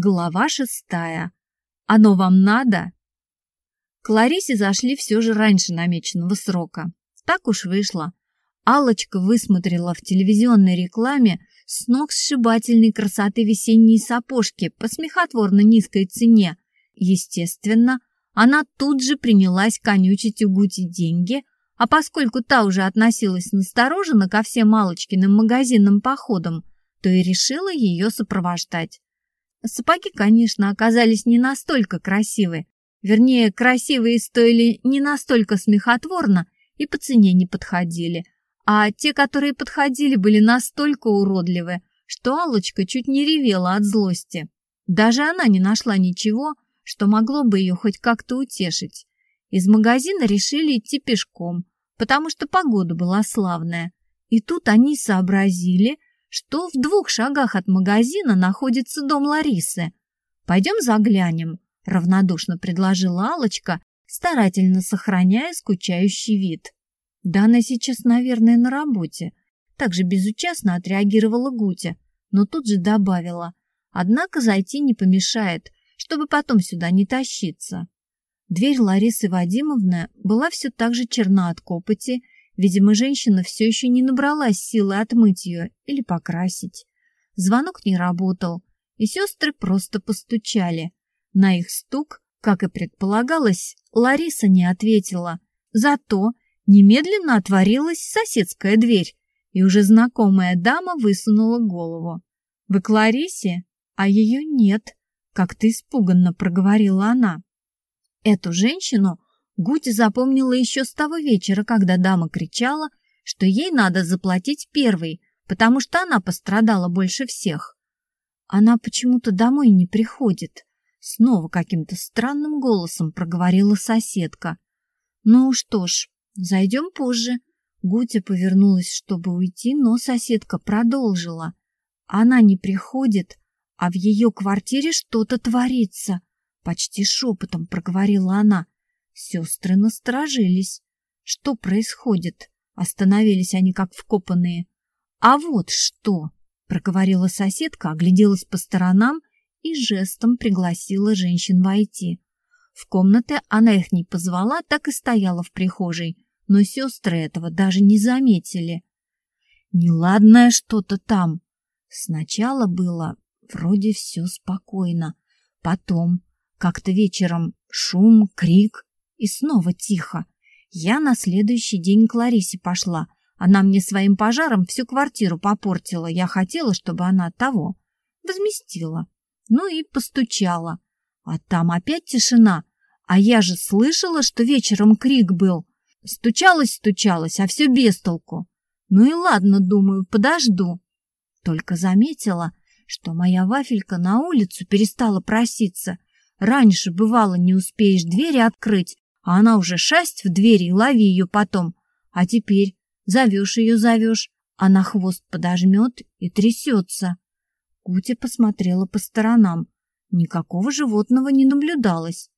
Глава шестая. Оно вам надо? К Ларисе зашли все же раньше намеченного срока. Так уж вышло. Аллочка высмотрела в телевизионной рекламе с ног сшибательной красоты весенние сапожки по смехотворно низкой цене. Естественно, она тут же принялась конючить у Гути деньги, а поскольку та уже относилась настороженно ко всем Аллочкиным магазинным походам, то и решила ее сопровождать. Сапоги, конечно, оказались не настолько красивые, вернее, красивые стоили не настолько смехотворно и по цене не подходили, а те, которые подходили, были настолько уродливы, что Аллочка чуть не ревела от злости. Даже она не нашла ничего, что могло бы ее хоть как-то утешить. Из магазина решили идти пешком, потому что погода была славная. И тут они сообразили, что в двух шагах от магазина находится дом Ларисы. «Пойдем заглянем», — равнодушно предложила Алочка, старательно сохраняя скучающий вид. «Да она сейчас, наверное, на работе», — также безучастно отреагировала Гутя, но тут же добавила. «Однако зайти не помешает, чтобы потом сюда не тащиться». Дверь Ларисы Вадимовны была все так же черна от копоти Видимо, женщина все еще не набралась силы отмыть ее или покрасить. Звонок не работал, и сестры просто постучали. На их стук, как и предполагалось, Лариса не ответила. Зато немедленно отворилась соседская дверь, и уже знакомая дама высунула голову. «Вы к Ларисе?» «А ее нет», — как-то испуганно проговорила она. Эту женщину Гути запомнила еще с того вечера, когда дама кричала, что ей надо заплатить первой, потому что она пострадала больше всех. Она почему-то домой не приходит. Снова каким-то странным голосом проговорила соседка. Ну что ж, зайдем позже. Гутя повернулась, чтобы уйти, но соседка продолжила. Она не приходит, а в ее квартире что-то творится. Почти шепотом проговорила она. Сестры насторожились. Что происходит? Остановились они как вкопанные. А вот что, проговорила соседка, огляделась по сторонам и жестом пригласила женщин войти. В комнаты она их не позвала, так и стояла в прихожей, но сестры этого даже не заметили. Неладное что-то там. Сначала было вроде все спокойно, потом как-то вечером шум, крик, и снова тихо. Я на следующий день к Ларисе пошла. Она мне своим пожаром всю квартиру попортила. Я хотела, чтобы она того возместила. Ну и постучала. А там опять тишина. А я же слышала, что вечером крик был. Стучалась, стучалась, а все без толку. Ну и ладно, думаю, подожду. Только заметила, что моя вафелька на улицу перестала проситься. Раньше, бывало, не успеешь двери открыть, а она уже шасть в двери лови ее потом. А теперь зовешь ее, зовешь, она хвост подожмет и трясется. Кутя посмотрела по сторонам. Никакого животного не наблюдалось.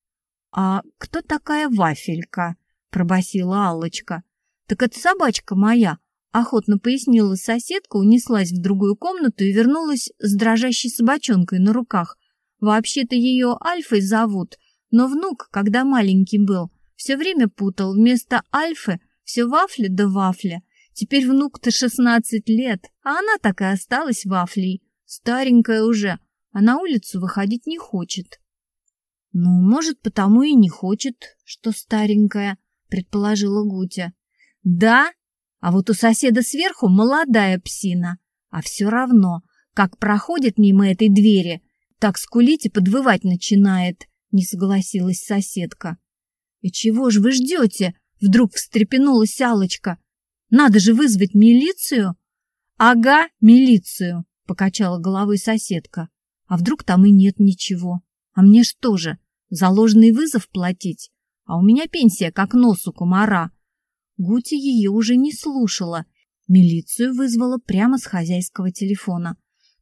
«А кто такая вафелька?» — пробасила Аллочка. «Так это собачка моя», — охотно пояснила соседка, унеслась в другую комнату и вернулась с дрожащей собачонкой на руках. Вообще-то ее Альфой зовут, но внук, когда маленький был, все время путал. Вместо Альфы все вафля да вафля. Теперь внук-то шестнадцать лет, а она так и осталась вафлей. Старенькая уже, а на улицу выходить не хочет. Ну, может, потому и не хочет, что старенькая, предположила Гутя. Да, а вот у соседа сверху молодая псина. А все равно, как проходит мимо этой двери, так скулить и подвывать начинает, не согласилась соседка. «И чего же вы ждете?» — вдруг встрепенулась алочка «Надо же вызвать милицию!» «Ага, милицию!» — покачала головой соседка. «А вдруг там и нет ничего? А мне что же, заложенный вызов платить? А у меня пенсия как нос у комара!» Гути ее уже не слушала. Милицию вызвала прямо с хозяйского телефона.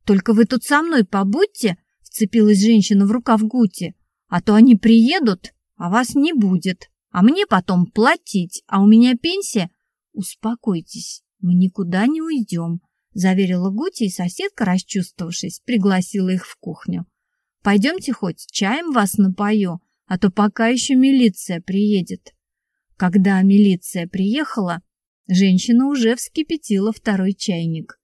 «Только вы тут со мной побудьте!» — вцепилась женщина в рукав Гути. «А то они приедут, а вас не будет, а мне потом платить, а у меня пенсия. Успокойтесь, мы никуда не уйдем, заверила Гути, и соседка, расчувствовавшись, пригласила их в кухню. Пойдемте хоть чаем вас напою, а то пока еще милиция приедет. Когда милиция приехала, женщина уже вскипятила второй чайник.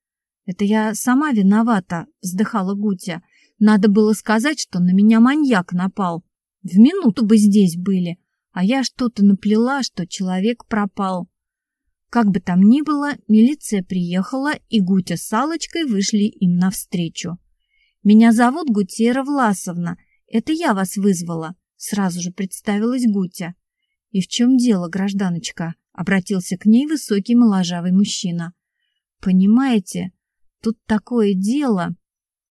«Это я сама виновата», — вздыхала Гутя. «Надо было сказать, что на меня маньяк напал. В минуту бы здесь были, а я что-то наплела, что человек пропал». Как бы там ни было, милиция приехала, и Гутя с Аллочкой вышли им навстречу. «Меня зовут Гутера Власовна. Это я вас вызвала», — сразу же представилась Гутя. «И в чем дело, гражданочка?» — обратился к ней высокий моложавый мужчина. «Понимаете, тут такое дело...»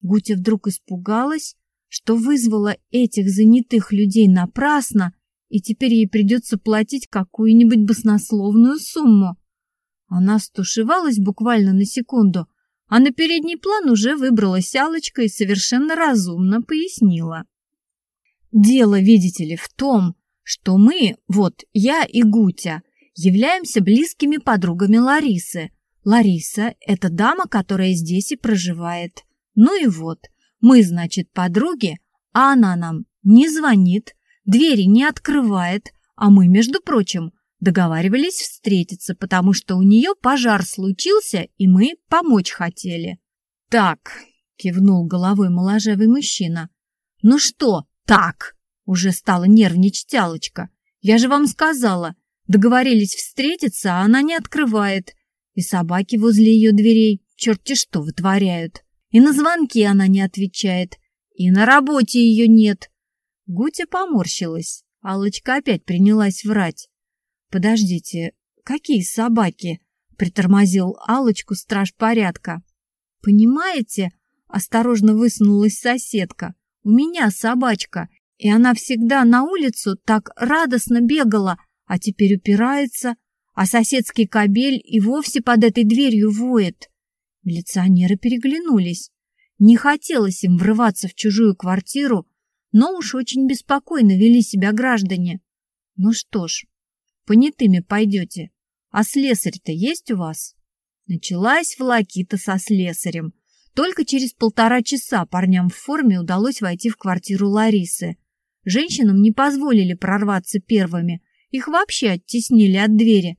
Гутя вдруг испугалась, что вызвала этих занятых людей напрасно, и теперь ей придется платить какую-нибудь баснословную сумму. Она стушевалась буквально на секунду, а на передний план уже выбралась Алочка и совершенно разумно пояснила. «Дело, видите ли, в том, что мы, вот я и Гутя, являемся близкими подругами Ларисы. Лариса – это дама, которая здесь и проживает. Ну и вот, мы, значит, подруги, а она нам не звонит, двери не открывает, а мы, между прочим, Договаривались встретиться, потому что у нее пожар случился, и мы помочь хотели. Так, кивнул головой моложавый мужчина. Ну что, так? Уже стала нервничать Алочка. Я же вам сказала, договорились встретиться, а она не открывает. И собаки возле ее дверей черти что вытворяют. И на звонки она не отвечает, и на работе ее нет. Гутя поморщилась. Алочка опять принялась врать. «Подождите, какие собаки?» — притормозил алочку страж порядка. «Понимаете?» — осторожно высунулась соседка. «У меня собачка, и она всегда на улицу так радостно бегала, а теперь упирается, а соседский кобель и вовсе под этой дверью воет». Милиционеры переглянулись. Не хотелось им врываться в чужую квартиру, но уж очень беспокойно вели себя граждане. Ну что ж, понятыми пойдете. А слесарь-то есть у вас?» Началась волокита со слесарем. Только через полтора часа парням в форме удалось войти в квартиру Ларисы. Женщинам не позволили прорваться первыми, их вообще оттеснили от двери.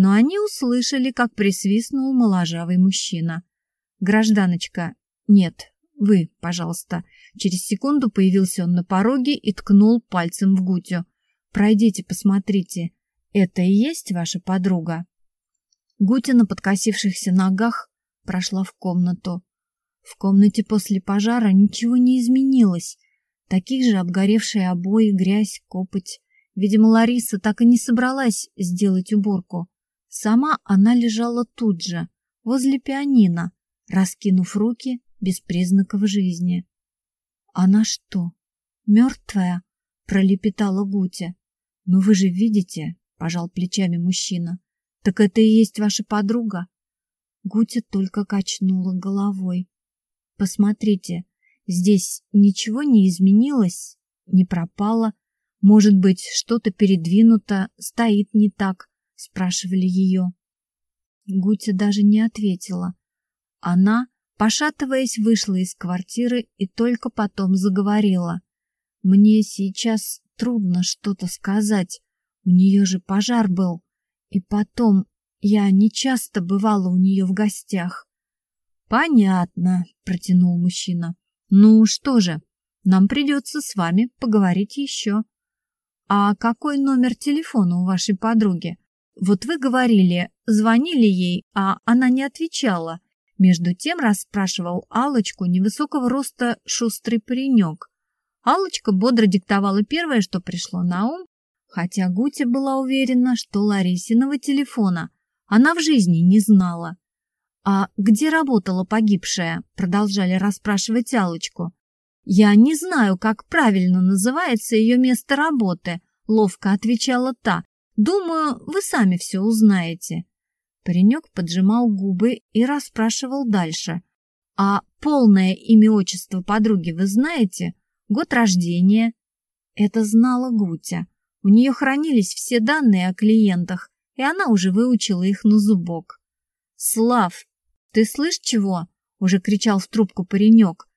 Но они услышали, как присвистнул моложавый мужчина. «Гражданочка, нет, вы, пожалуйста». Через секунду появился он на пороге и ткнул пальцем в Гутю. «Пройдите, посмотрите. Это и есть ваша подруга?» Гутя на подкосившихся ногах прошла в комнату. В комнате после пожара ничего не изменилось. Такие же обгоревшие обои, грязь, копоть. Видимо, Лариса так и не собралась сделать уборку. Сама она лежала тут же, возле пианино, раскинув руки без признаков жизни. «Она что, мертвая?» — пролепетала Гутя. «Но вы же видите, — пожал плечами мужчина. «Так это и есть ваша подруга?» Гутя только качнула головой. «Посмотрите, здесь ничего не изменилось, не пропало. Может быть, что-то передвинуто, стоит не так?» — спрашивали ее. Гутя даже не ответила. Она, пошатываясь, вышла из квартиры и только потом заговорила. «Мне сейчас трудно что-то сказать. У нее же пожар был. И потом, я не часто бывала у нее в гостях. Понятно, протянул мужчина. Ну что же, нам придется с вами поговорить еще. А какой номер телефона у вашей подруги? Вот вы говорили, звонили ей, а она не отвечала. Между тем расспрашивал Алочку невысокого роста шустрый паренек. Алочка бодро диктовала первое, что пришло на ум, хотя Гутя была уверена, что Ларисиного телефона она в жизни не знала. «А где работала погибшая?» — продолжали расспрашивать Алочку. «Я не знаю, как правильно называется ее место работы», — ловко отвечала та. «Думаю, вы сами все узнаете». Паренек поджимал губы и расспрашивал дальше. «А полное имя отчество подруги вы знаете? Год рождения?» Это знала Гутя. У нее хранились все данные о клиентах, и она уже выучила их на зубок. «Слав, ты слышь чего?» — уже кричал в трубку паренек.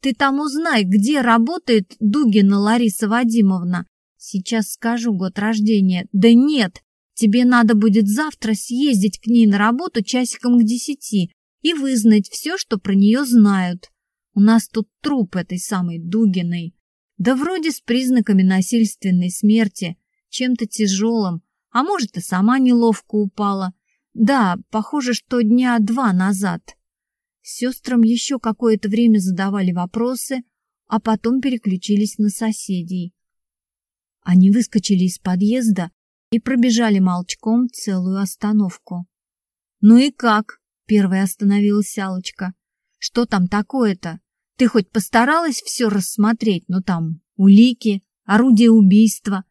Ты там узнай, где работает Дугина Лариса Вадимовна. Сейчас скажу год рождения. Да нет, тебе надо будет завтра съездить к ней на работу часиком к десяти и вызнать все, что про нее знают. У нас тут труп этой самой Дугиной. Да вроде с признаками насильственной смерти, чем-то тяжелым, а может и сама неловко упала. Да, похоже, что дня два назад. Сестрам еще какое-то время задавали вопросы, а потом переключились на соседей. Они выскочили из подъезда и пробежали молчком целую остановку. «Ну и как?» — первая остановилась Алочка. «Что там такое-то? Ты хоть постаралась все рассмотреть? Ну там улики, орудие убийства».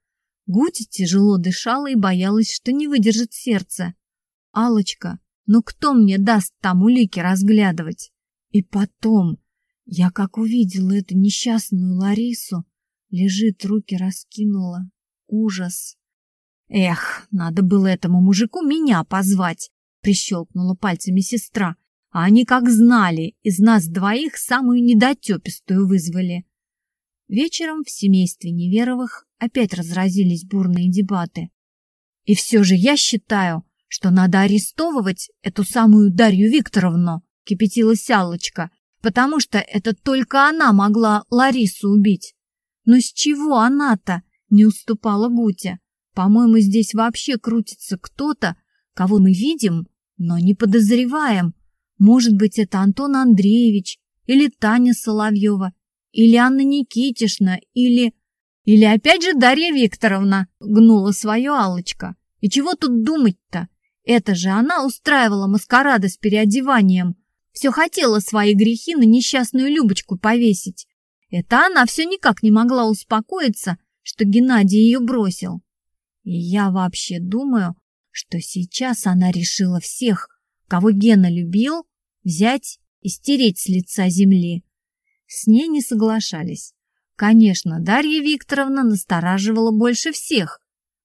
Гутя тяжело дышала и боялась, что не выдержит сердце. алочка ну кто мне даст там улики разглядывать? И потом, я как увидела эту несчастную Ларису, лежит, руки раскинула. Ужас. Эх, надо было этому мужику меня позвать, прищелкнула пальцами сестра. А они как знали, из нас двоих самую недотепистую вызвали. Вечером в семействе Неверовых опять разразились бурные дебаты. И все же я считаю, что надо арестовывать эту самую Дарью Викторовну, кипятилась Аллочка, потому что это только она могла Ларису убить. Но с чего она-то не уступала Гутя? По-моему, здесь вообще крутится кто-то, кого мы видим, но не подозреваем. Может быть, это Антон Андреевич, или Таня Соловьева, или Анна Никитишна, или... Или опять же Дарья Викторовна, гнула свою Аллочка. И чего тут думать-то? Это же она устраивала маскарады с переодеванием. Все хотела свои грехи на несчастную Любочку повесить. Это она все никак не могла успокоиться, что Геннадий ее бросил. И я вообще думаю, что сейчас она решила всех, кого Гена любил, взять и стереть с лица земли. С ней не соглашались. Конечно, Дарья Викторовна настораживала больше всех.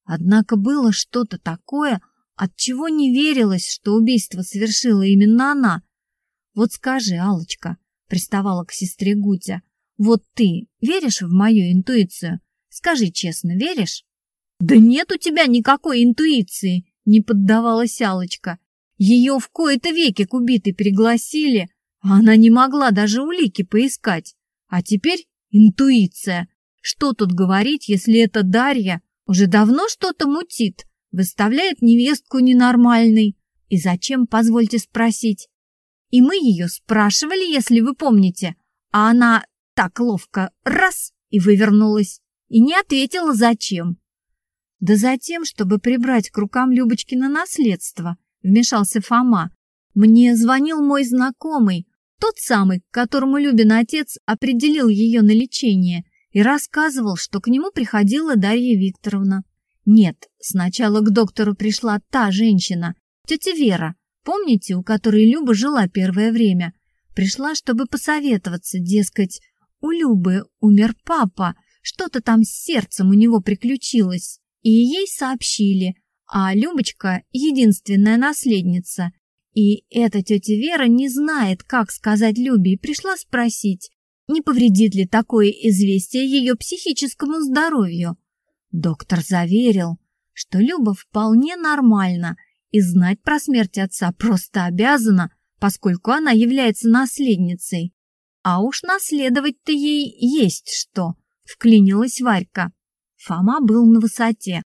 Однако было что-то такое, Отчего не верилось, что убийство совершила именно она? Вот скажи, алочка приставала к сестре Гутя, вот ты веришь в мою интуицию? Скажи честно, веришь? Да нет у тебя никакой интуиции, не поддавалась алочка Ее в кои-то веки к убитой пригласили, а она не могла даже улики поискать. А теперь интуиция. Что тут говорить, если эта Дарья уже давно что-то мутит? выставляет невестку ненормальной. И зачем, позвольте спросить? И мы ее спрашивали, если вы помните, а она так ловко раз и вывернулась, и не ответила зачем. Да затем, чтобы прибрать к рукам Любочкина наследство, вмешался Фома. Мне звонил мой знакомый, тот самый, к которому Любин отец определил ее на лечение, и рассказывал, что к нему приходила Дарья Викторовна. Нет, сначала к доктору пришла та женщина, тетя Вера, помните, у которой Люба жила первое время. Пришла, чтобы посоветоваться, дескать, у Любы умер папа, что-то там с сердцем у него приключилось. И ей сообщили, а Любочка — единственная наследница. И эта тетя Вера не знает, как сказать Любе, и пришла спросить, не повредит ли такое известие ее психическому здоровью. Доктор заверил, что Люба вполне нормально и знать про смерть отца просто обязана, поскольку она является наследницей. А уж наследовать-то ей есть что, вклинилась Варька. Фома был на высоте.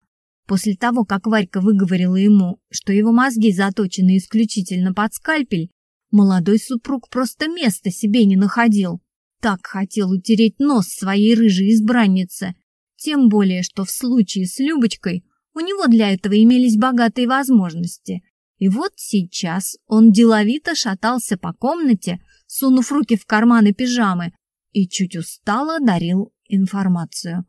После того, как Варька выговорила ему, что его мозги заточены исключительно под скальпель, молодой супруг просто места себе не находил. Так хотел утереть нос своей рыжей избраннице, тем более, что в случае с Любочкой у него для этого имелись богатые возможности. И вот сейчас он деловито шатался по комнате, сунув руки в карманы пижамы, и чуть устало дарил информацию.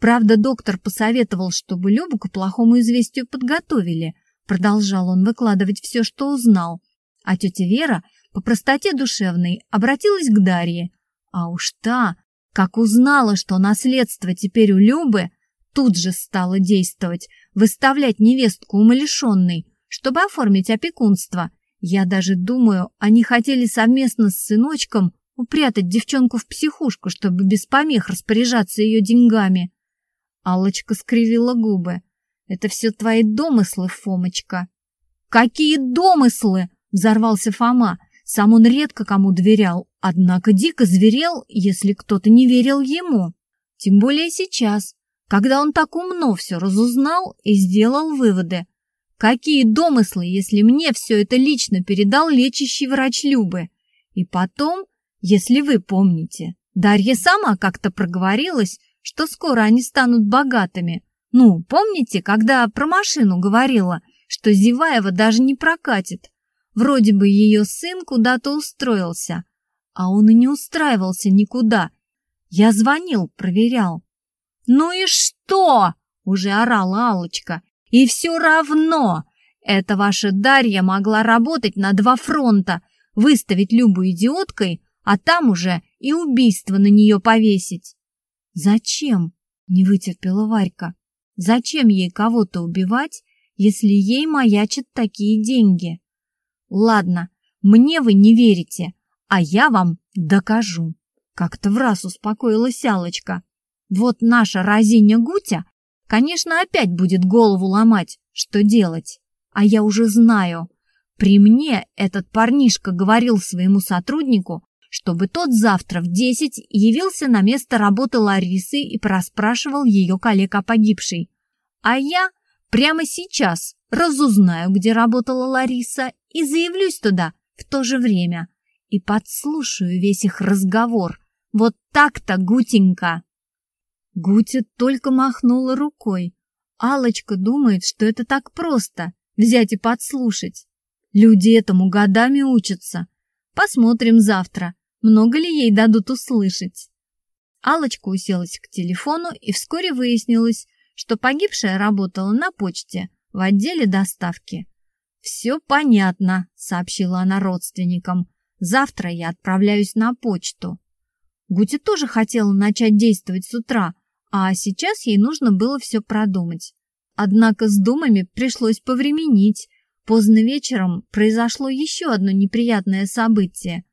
Правда, доктор посоветовал, чтобы Любу к плохому известию подготовили. Продолжал он выкладывать все, что узнал. А тетя Вера по простоте душевной обратилась к Дарье. А уж та как узнала, что наследство теперь у Любы, тут же стала действовать, выставлять невестку умалишенной, чтобы оформить опекунство. Я даже думаю, они хотели совместно с сыночком упрятать девчонку в психушку, чтобы без помех распоряжаться ее деньгами. Аллочка скривила губы. Это все твои домыслы, Фомочка. Какие домыслы? Взорвался Фома. Сам он редко кому доверял, однако дико зверел, если кто-то не верил ему. Тем более сейчас, когда он так умно все разузнал и сделал выводы. Какие домыслы, если мне все это лично передал лечащий врач Любы? И потом, если вы помните, Дарья сама как-то проговорилась, что скоро они станут богатыми. Ну, помните, когда про машину говорила, что Зеваева даже не прокатит? Вроде бы ее сын куда-то устроился, а он и не устраивался никуда. Я звонил, проверял. «Ну и что?» — уже орала Алочка. «И все равно! Эта ваша Дарья могла работать на два фронта, выставить Любу идиоткой, а там уже и убийство на нее повесить. Зачем? Не вытерпела Варька. Зачем ей кого-то убивать, если ей маячат такие деньги? Ладно, мне вы не верите, а я вам докажу. Как-то в раз успокоилась Алочка. Вот наша разиня Гутя, конечно, опять будет голову ломать, что делать. А я уже знаю. При мне этот парнишка говорил своему сотруднику, чтобы тот завтра в десять явился на место работы Ларисы и проспрашивал ее коллег о погибшей. А я прямо сейчас разузнаю, где работала Лариса, и заявлюсь туда в то же время и подслушаю весь их разговор. Вот так-то, Гутенька!» Гутя только махнула рукой. алочка думает, что это так просто — взять и подслушать. Люди этому годами учатся. Посмотрим завтра, много ли ей дадут услышать. алочка уселась к телефону, и вскоре выяснилось, что погибшая работала на почте в отделе доставки. «Все понятно», — сообщила она родственникам. «Завтра я отправляюсь на почту». Гути тоже хотела начать действовать с утра, а сейчас ей нужно было все продумать. Однако с думами пришлось повременить. Поздно вечером произошло еще одно неприятное событие.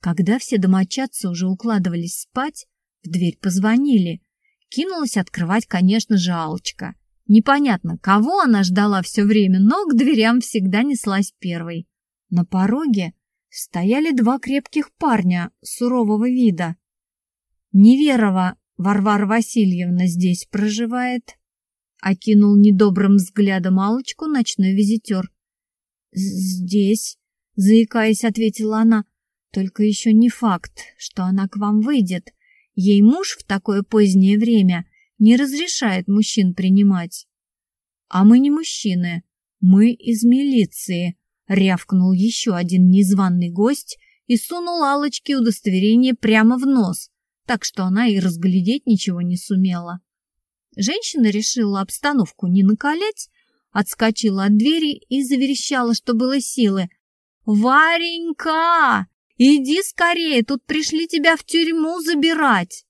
Когда все домочадцы уже укладывались спать, в дверь позвонили. Кинулась открывать, конечно же, Алочка. Непонятно, кого она ждала все время, но к дверям всегда неслась первой. На пороге стояли два крепких парня сурового вида. Неверова Варвара Васильевна здесь проживает. Окинул недобрым взглядом Алочку ночной визитер. «Здесь», — заикаясь, ответила она, только еще не факт, что она к вам выйдет. Ей муж в такое позднее время не разрешает мужчин принимать. А мы не мужчины, мы из милиции, рявкнул еще один незваный гость и сунул Алочке удостоверение прямо в нос, так что она и разглядеть ничего не сумела. Женщина решила обстановку не накалять, отскочила от двери и заверещала, что было силы. «Варенька! Иди скорее, тут пришли тебя в тюрьму забирать!»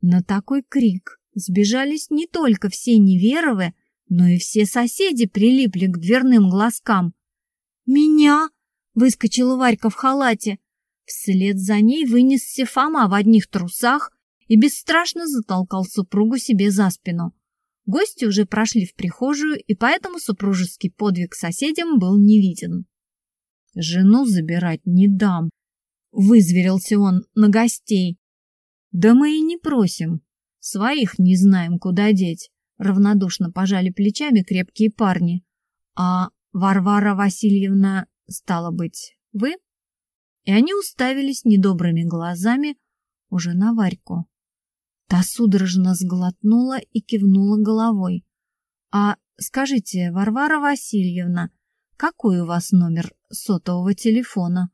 На такой крик сбежались не только все неверовы, но и все соседи прилипли к дверным глазкам. «Меня!» — выскочила Варька в халате. Вслед за ней вынесся Фома в одних трусах и бесстрашно затолкал супругу себе за спину. Гости уже прошли в прихожую, и поэтому супружеский подвиг соседям был не виден. «Жену забирать не дам», Вызверился он на гостей. Да мы и не просим. Своих не знаем, куда деть. Равнодушно пожали плечами крепкие парни. А Варвара Васильевна, стала быть, вы? И они уставились недобрыми глазами уже на Варьку. Та судорожно сглотнула и кивнула головой. «А скажите, Варвара Васильевна, какой у вас номер сотового телефона?»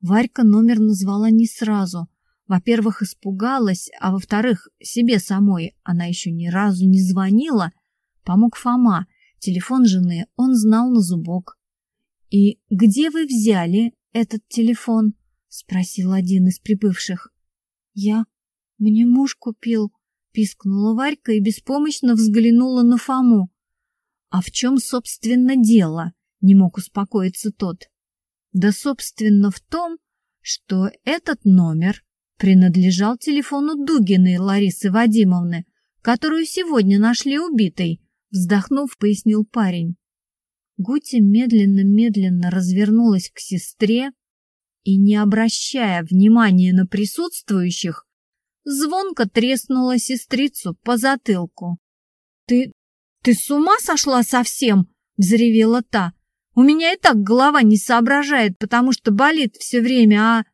Варька номер назвала не сразу. Во-первых, испугалась, а во-вторых, себе самой она еще ни разу не звонила. Помог Фома. Телефон жены он знал на зубок. «И где вы взяли этот телефон?» — спросил один из прибывших. «Я... Мне муж купил», — пискнула Варька и беспомощно взглянула на Фому. «А в чем, собственно, дело?» — не мог успокоиться тот. Да, собственно, в том, что этот номер принадлежал телефону Дугиной Ларисы Вадимовны, которую сегодня нашли убитой, вздохнув, пояснил парень. Гути медленно-медленно развернулась к сестре и, не обращая внимания на присутствующих, звонко треснула сестрицу по затылку. «Ты... ты с ума сошла совсем?» — взревела та. «У меня и так голова не соображает, потому что болит все время, а...»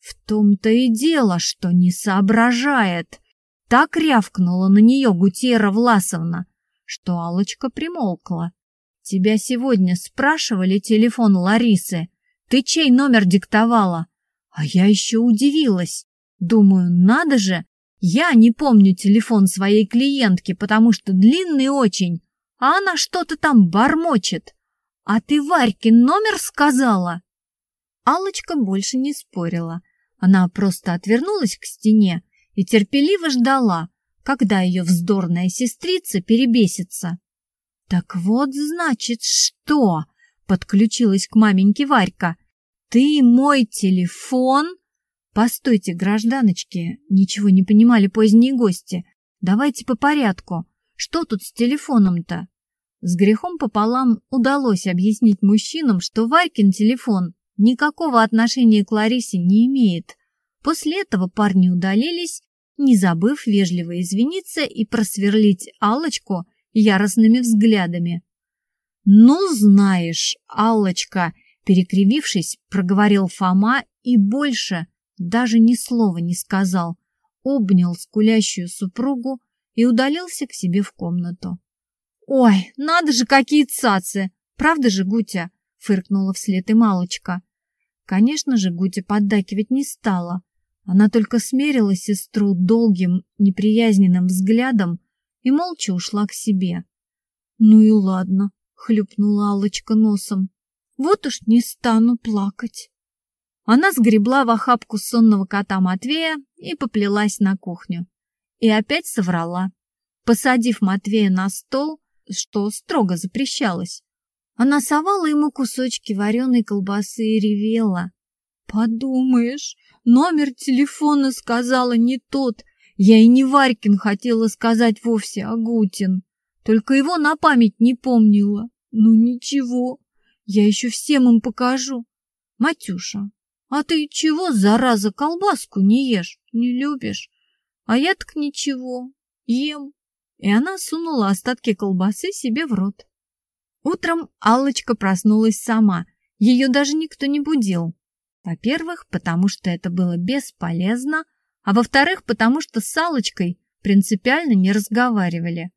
«В том-то и дело, что не соображает!» Так рявкнула на нее Гутера Власовна, что алочка примолкла. «Тебя сегодня спрашивали телефон Ларисы. Ты чей номер диктовала?» А я еще удивилась. Думаю, надо же, я не помню телефон своей клиентки, потому что длинный очень, а она что-то там бормочет. А ты Варькин номер сказала? алочка больше не спорила. Она просто отвернулась к стене и терпеливо ждала, когда ее вздорная сестрица перебесится. «Так вот, значит, что?» — подключилась к маменьке Варька. «Ты мой телефон?» «Постойте, гражданочки!» — ничего не понимали поздние гости. «Давайте по порядку. Что тут с телефоном-то?» С грехом пополам удалось объяснить мужчинам, что Варькин телефон никакого отношения к Ларисе не имеет. После этого парни удалились, не забыв вежливо извиниться и просверлить алочку яростными взглядами. «Ну, знаешь, алочка перекривившись, проговорил Фома и больше даже ни слова не сказал, обнял скулящую супругу и удалился к себе в комнату. «Ой, надо же, какие цацы! Правда же, Гутя?» — фыркнула вслед и Малочка. Конечно же, Гутя поддакивать не стала. Она только смерила сестру долгим, неприязненным взглядом и молча ушла к себе. «Ну и ладно», — хлюпнула Алочка носом. «Вот уж не стану плакать». Она сгребла в охапку сонного кота Матвея и поплелась на кухню. И опять соврала, посадив Матвея на стол, что строго запрещалось. Она совала ему кусочки вареной колбасы и ревела. «Подумаешь, номер телефона сказала не тот. Я и не Варькин хотела сказать вовсе, а Гутин. Только его на память не помнила. Ну ничего, я еще всем им покажу. Матюша, а ты чего, зараза, колбаску не ешь? Не любишь? А я так ничего, ем. И она сунула остатки колбасы себе в рот. Утром Аллочка проснулась сама. Ее даже никто не будил. Во-первых, потому что это было бесполезно, а во-вторых, потому что с Аллочкой принципиально не разговаривали.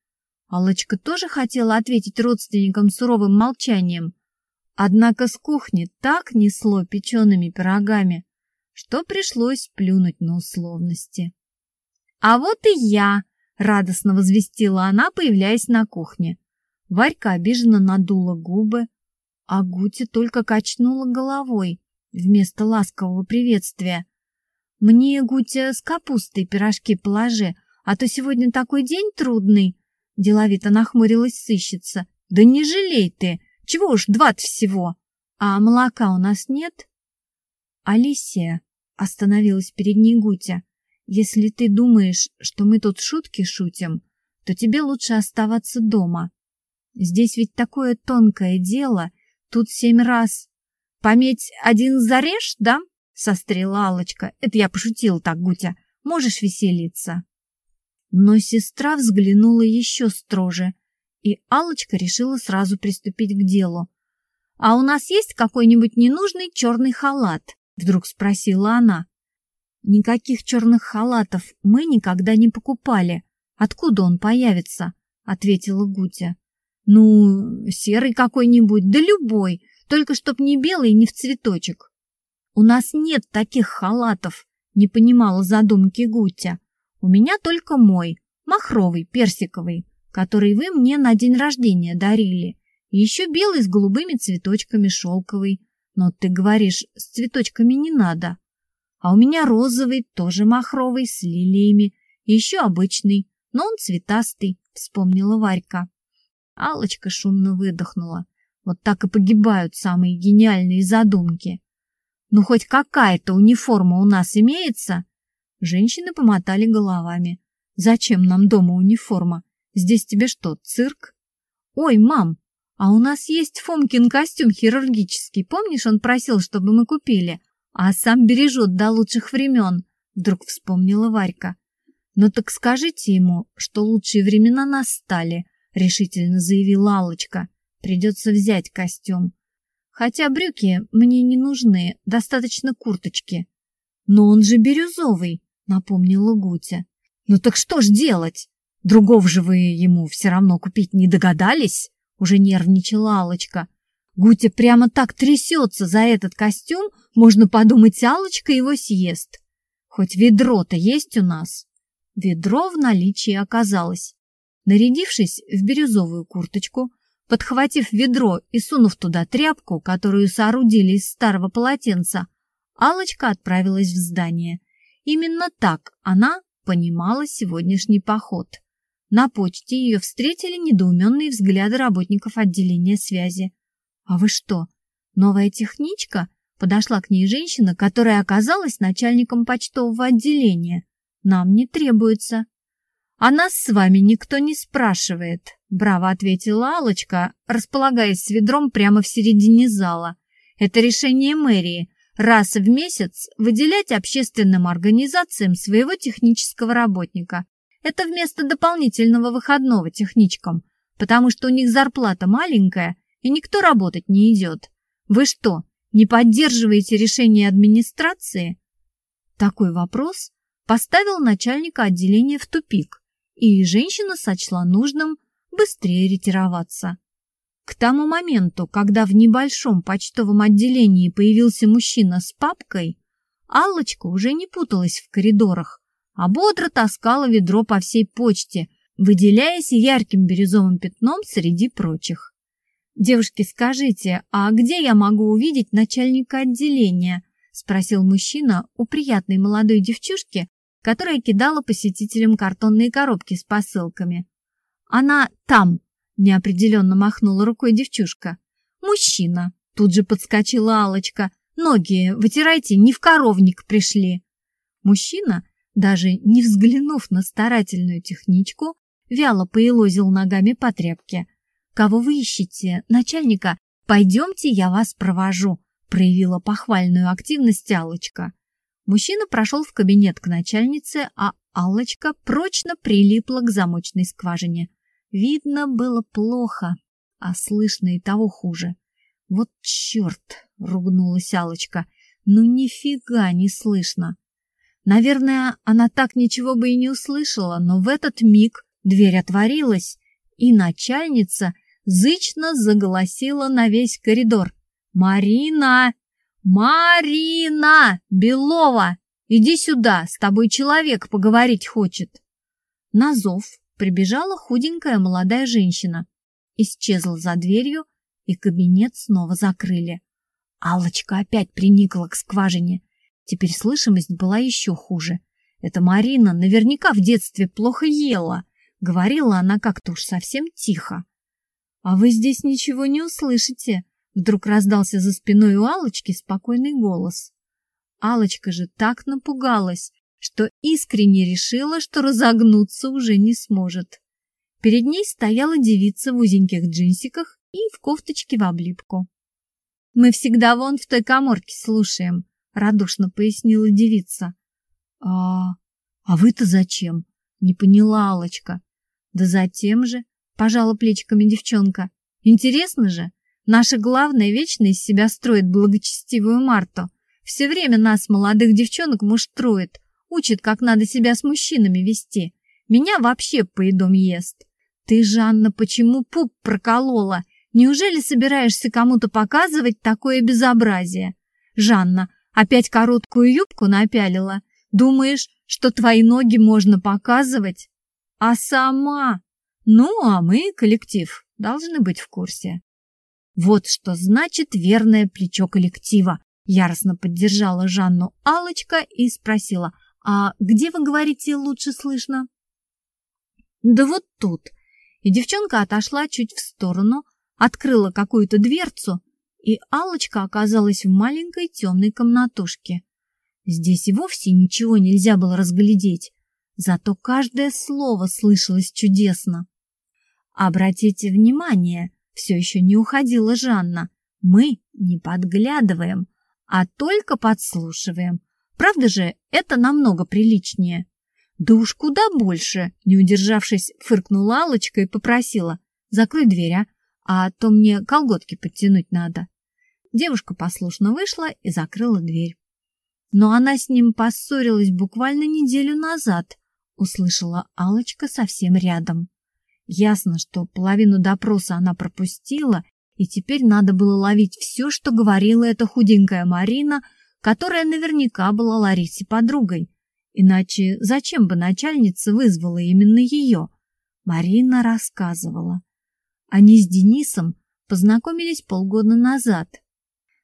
Аллочка тоже хотела ответить родственникам суровым молчанием, однако с кухни так несло печеными пирогами, что пришлось плюнуть на условности. «А вот и я!» — радостно возвестила она, появляясь на кухне. Варька обиженно надула губы, а Гути только качнула головой вместо ласкового приветствия. «Мне, Гутя, с капустой пирожки положи, а то сегодня такой день трудный!» Деловито нахмурилась сыщица. «Да не жалей ты! Чего уж два всего! А молока у нас нет?» «Алисия!» — остановилась перед ней Гутя. «Если ты думаешь, что мы тут шутки шутим, то тебе лучше оставаться дома. Здесь ведь такое тонкое дело, тут семь раз. Пометь один зарежь, да?» — сострела Аллочка. «Это я пошутила так, Гутя. Можешь веселиться». Но сестра взглянула еще строже, и Алочка решила сразу приступить к делу. «А у нас есть какой-нибудь ненужный черный халат?» — вдруг спросила она. «Никаких черных халатов мы никогда не покупали. Откуда он появится?» — ответила Гутя. «Ну, серый какой-нибудь, да любой, только чтоб не белый не в цветочек». «У нас нет таких халатов», — не понимала задумки Гутя. У меня только мой, махровый, персиковый, который вы мне на день рождения дарили. И еще белый с голубыми цветочками шелковый. Но ты говоришь, с цветочками не надо. А у меня розовый, тоже махровый, с лилиями. И еще обычный, но он цветастый, вспомнила Варька. алочка шумно выдохнула. Вот так и погибают самые гениальные задумки. Ну, хоть какая-то униформа у нас имеется?» Женщины помотали головами. «Зачем нам дома униформа? Здесь тебе что, цирк?» «Ой, мам, а у нас есть Фомкин костюм хирургический. Помнишь, он просил, чтобы мы купили? А сам бережет до лучших времен», — вдруг вспомнила Варька. «Ну так скажите ему, что лучшие времена настали», — решительно заявила Аллочка. «Придется взять костюм. Хотя брюки мне не нужны, достаточно курточки». «Но он же бирюзовый», — напомнила Гутя. «Ну так что ж делать? Другого же вы ему все равно купить не догадались?» Уже нервничала Алочка. Гутя прямо так трясется за этот костюм, можно подумать, Алочка его съест. Хоть ведро-то есть у нас. Ведро в наличии оказалось. Нарядившись в бирюзовую курточку, подхватив ведро и сунув туда тряпку, которую соорудили из старого полотенца, алочка отправилась в здание. Именно так она понимала сегодняшний поход. На почте ее встретили недоуменные взгляды работников отделения связи. «А вы что, новая техничка?» Подошла к ней женщина, которая оказалась начальником почтового отделения. «Нам не требуется». «А нас с вами никто не спрашивает», — браво ответила алочка располагаясь с ведром прямо в середине зала. «Это решение мэрии раз в месяц выделять общественным организациям своего технического работника. Это вместо дополнительного выходного техничкам, потому что у них зарплата маленькая, и никто работать не идет. Вы что, не поддерживаете решение администрации? Такой вопрос поставил начальника отделения в тупик, и женщина сочла нужным быстрее ретироваться. К тому моменту, когда в небольшом почтовом отделении появился мужчина с папкой, Аллочка уже не путалась в коридорах, а бодро таскала ведро по всей почте, выделяясь ярким бирюзовым пятном среди прочих. «Девушки, скажите, а где я могу увидеть начальника отделения?» — спросил мужчина у приятной молодой девчушки, которая кидала посетителям картонные коробки с посылками. «Она там!» — неопределенно махнула рукой девчушка. «Мужчина!» — тут же подскочила алочка «Ноги вытирайте, не в коровник пришли!» Мужчина даже не взглянув на старательную техничку, вяло поелозил ногами по тряпке. «Кого вы ищете? Начальника? Пойдемте, я вас провожу», проявила похвальную активность Аллочка. Мужчина прошел в кабинет к начальнице, а Аллочка прочно прилипла к замочной скважине. Видно было плохо, а слышно и того хуже. «Вот черт!» — ругнулась Аллочка. «Ну нифига не слышно!» Наверное, она так ничего бы и не услышала, но в этот миг дверь отворилась, и начальница зычно заголосила на весь коридор. «Марина! Марина! Белова! Иди сюда, с тобой человек поговорить хочет!» На зов прибежала худенькая молодая женщина, исчезла за дверью, и кабинет снова закрыли. Аллочка опять приникла к скважине. Теперь слышимость была еще хуже. Эта Марина наверняка в детстве плохо ела. Говорила она как-то уж совсем тихо. «А вы здесь ничего не услышите», — вдруг раздался за спиной у Алочки спокойный голос. Алочка же так напугалась, что искренне решила, что разогнуться уже не сможет. Перед ней стояла девица в узеньких джинсиках и в кофточке в облипку. «Мы всегда вон в той коморке слушаем», радушно пояснила девица. А, а вы-то зачем? Не поняла Алочка. Да затем же, пожала плечиками девчонка. Интересно же, наша главная вечно из себя строит благочестивую Марту. Все время нас, молодых девчонок, муштрует, учит, как надо себя с мужчинами вести. Меня вообще поедом ест. Ты, Жанна, почему пуп проколола? Неужели собираешься кому-то показывать такое безобразие? Жанна, Опять короткую юбку напялила? Думаешь, что твои ноги можно показывать? А сама? Ну, а мы, коллектив, должны быть в курсе. Вот что значит верное плечо коллектива. Яростно поддержала Жанну алочка и спросила, а где, вы говорите, лучше слышно? Да вот тут. И девчонка отошла чуть в сторону, открыла какую-то дверцу и Алочка оказалась в маленькой темной комнатушке. Здесь и вовсе ничего нельзя было разглядеть, зато каждое слово слышалось чудесно. Обратите внимание, все еще не уходила Жанна. Мы не подглядываем, а только подслушиваем. Правда же, это намного приличнее. Да уж куда больше, не удержавшись, фыркнула Алочка и попросила. Закрой дверь, а, а то мне колготки подтянуть надо. Девушка послушно вышла и закрыла дверь. Но она с ним поссорилась буквально неделю назад, услышала Алочка совсем рядом. Ясно, что половину допроса она пропустила, и теперь надо было ловить все, что говорила эта худенькая Марина, которая наверняка была Ларисе подругой. Иначе зачем бы начальница вызвала именно ее? Марина рассказывала. Они с Денисом познакомились полгода назад.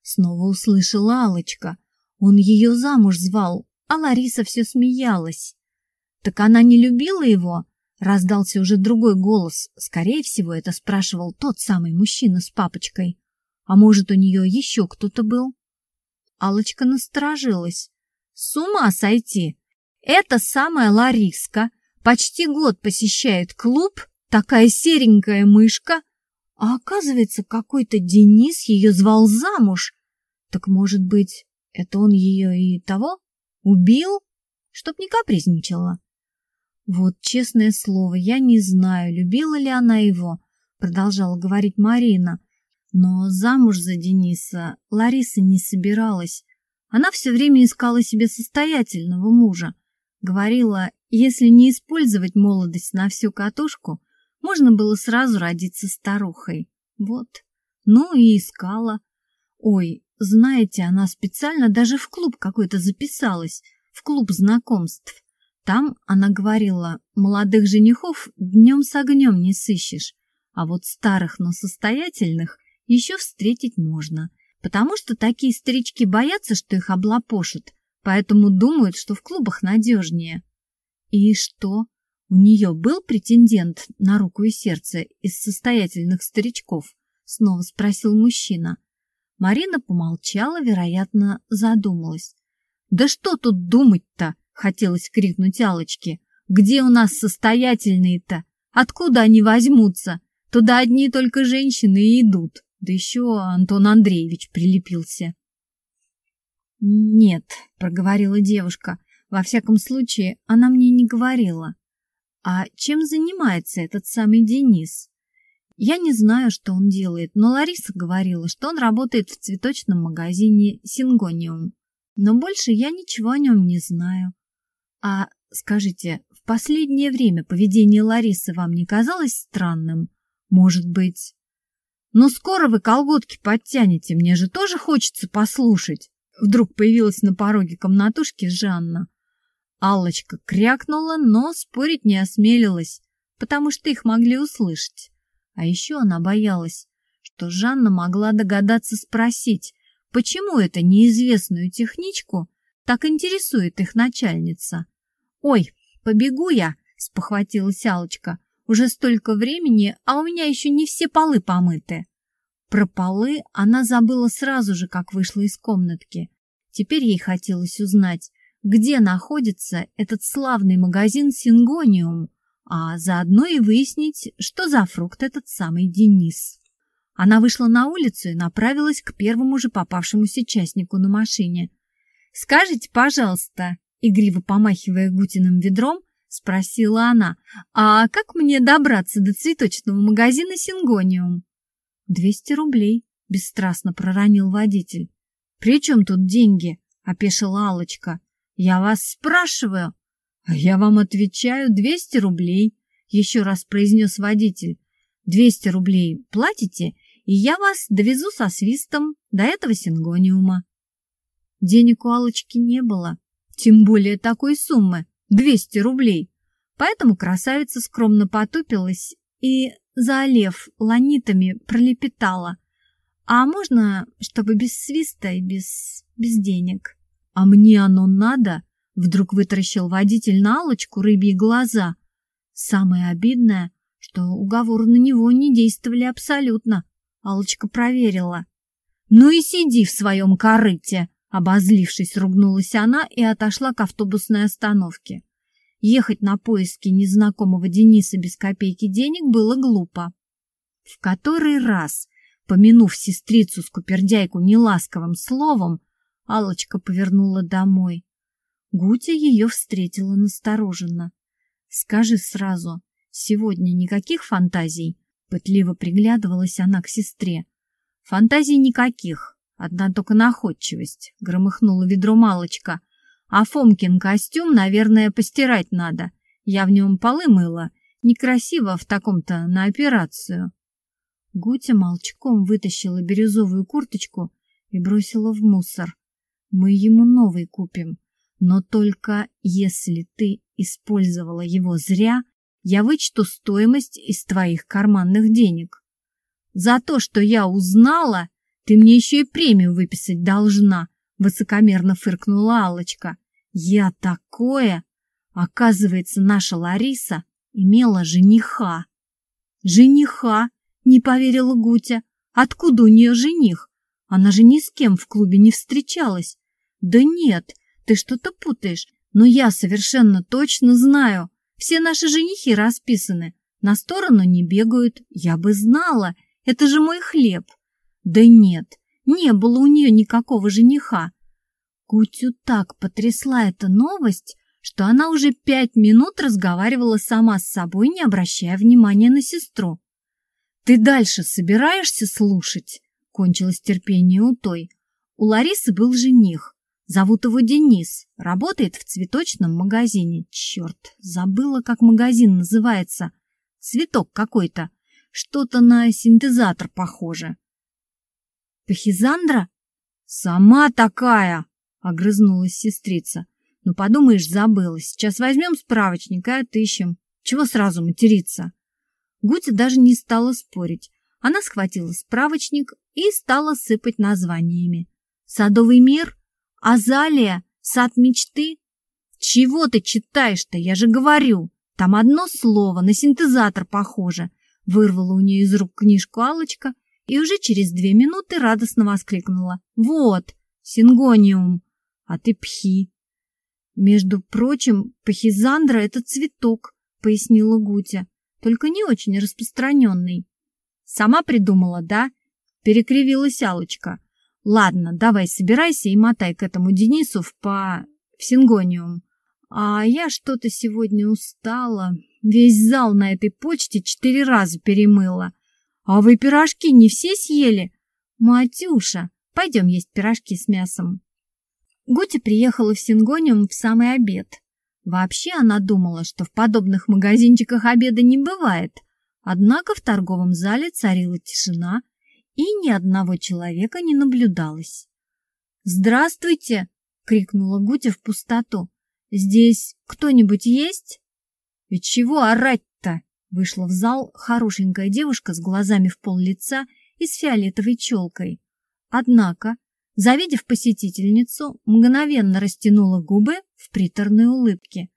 Снова услышала алочка Он ее замуж звал, а Лариса все смеялась. Так она не любила его? Раздался уже другой голос. Скорее всего, это спрашивал тот самый мужчина с папочкой. А может, у нее еще кто-то был? Алочка насторожилась. С ума сойти! Это самая Лариска почти год посещает клуб, такая серенькая мышка, а оказывается, какой-то Денис ее звал замуж. Так, может быть, это он ее и того убил, чтоб не капризничала? Вот, честное слово, я не знаю, любила ли она его, продолжала говорить Марина. Но замуж за Дениса Лариса не собиралась. Она все время искала себе состоятельного мужа. Говорила, если не использовать молодость на всю катушку, можно было сразу родиться старухой. Вот. Ну и искала. Ой, знаете, она специально даже в клуб какой-то записалась, в клуб знакомств. Там, она говорила, молодых женихов днем с огнем не сыщешь, а вот старых, но состоятельных еще встретить можно, потому что такие старички боятся, что их облапошат, поэтому думают, что в клубах надежнее. И что? У нее был претендент на руку и сердце из состоятельных старичков? Снова спросил мужчина. Марина помолчала, вероятно, задумалась. Да что тут думать-то? Хотелось крикнуть Алочке. Где у нас состоятельные-то? Откуда они возьмутся? Туда одни только женщины и идут. Да еще Антон Андреевич прилепился. «Нет», — проговорила девушка, — «во всяком случае, она мне не говорила. А чем занимается этот самый Денис? Я не знаю, что он делает, но Лариса говорила, что он работает в цветочном магазине «Сингониум». Но больше я ничего о нем не знаю. А скажите, в последнее время поведение Ларисы вам не казалось странным? Может быть... Но скоро вы колготки подтянете, мне же тоже хочется послушать. Вдруг появилась на пороге комнатушки Жанна. Аллочка крякнула, но спорить не осмелилась, потому что их могли услышать. А еще она боялась, что Жанна могла догадаться спросить, почему эту неизвестную техничку так интересует их начальница. «Ой, побегу я!» — спохватилась Алочка. «Уже столько времени, а у меня еще не все полы помыты». Про полы она забыла сразу же, как вышла из комнатки. Теперь ей хотелось узнать, где находится этот славный магазин «Сингониум», а заодно и выяснить, что за фрукт этот самый Денис. Она вышла на улицу и направилась к первому же попавшемуся частнику на машине. «Скажите, пожалуйста», — игриво помахивая Гутиным ведром, спросила она, «а как мне добраться до цветочного магазина «Сингониум»?» «Двести рублей», — бесстрастно проронил водитель. «При чем тут деньги?» — опешила алочка я вас спрашиваю. А я вам отвечаю двести рублей, еще раз произнес водитель. Двести рублей платите, и я вас довезу со свистом до этого сингониума. Денег у Алочки не было, тем более такой суммы — двести рублей. Поэтому красавица скромно потупилась и, заолев ланитами, пролепетала. А можно, чтобы без свиста и без, без денег? «А мне оно надо?» — вдруг вытаращил водитель на Аллочку рыбьи глаза. Самое обидное, что уговоры на него не действовали абсолютно. Алочка проверила. «Ну и сиди в своем корыте!» Обозлившись, ругнулась она и отошла к автобусной остановке. Ехать на поиски незнакомого Дениса без копейки денег было глупо. В который раз, помянув сестрицу скупердяйку неласковым словом, алочка повернула домой. Гутя ее встретила настороженно. «Скажи сразу, сегодня никаких фантазий?» Пытливо приглядывалась она к сестре. «Фантазий никаких, одна только находчивость», — громыхнула ведро Малочка. «А Фомкин костюм, наверное, постирать надо. Я в нем полы мыла. Некрасиво в таком-то на операцию». Гутя молчком вытащила бирюзовую курточку и бросила в мусор. «Мы ему новый купим, но только если ты использовала его зря, я вычту стоимость из твоих карманных денег. За то, что я узнала, ты мне еще и премию выписать должна, высокомерно фыркнула Алочка. Я такое! Оказывается, наша Лариса имела жениха. Жениха, не поверила Гутя. Откуда у нее жених? Она же ни с кем в клубе не встречалась. Да нет, ты что-то путаешь, но я совершенно точно знаю. Все наши женихи расписаны, на сторону не бегают. Я бы знала, это же мой хлеб. Да нет, не было у нее никакого жениха. Кутю так потрясла эта новость, что она уже пять минут разговаривала сама с собой, не обращая внимания на сестру. «Ты дальше собираешься слушать?» — кончилось терпение у той. У Ларисы был жених, Зовут его Денис. Работает в цветочном магазине. Черт, забыла, как магазин называется. Цветок какой-то. Что-то на синтезатор похоже. Пахизандра? Сама такая, огрызнулась сестрица. Ну, подумаешь, забыла. Сейчас возьмем справочник и отыщем. Чего сразу материться? Гутя даже не стала спорить. Она схватила справочник и стала сыпать названиями. Садовый мир — Азалия, сад мечты? Чего ты читаешь-то? Я же говорю. Там одно слово, на синтезатор похоже. Вырвала у нее из рук книжку алочка и уже через две минуты радостно воскликнула. Вот, сингониум, а ты пхи. Между прочим, пахизандра — это цветок, пояснила Гутя, только не очень распространенный. Сама придумала, да? Перекривилась алочка Ладно, давай собирайся и мотай к этому Денису в по... в Сингониум. А я что-то сегодня устала. Весь зал на этой почте четыре раза перемыла. А вы пирожки не все съели? Матюша, пойдем есть пирожки с мясом. Гути приехала в Сингониум в самый обед. Вообще она думала, что в подобных магазинчиках обеда не бывает. Однако в торговом зале царила тишина, и ни одного человека не наблюдалось. «Здравствуйте!» — крикнула Гутя в пустоту. «Здесь кто-нибудь есть?» «И чего орать-то?» — вышла в зал хорошенькая девушка с глазами в пол лица и с фиолетовой челкой. Однако, завидев посетительницу, мгновенно растянула губы в приторной улыбке.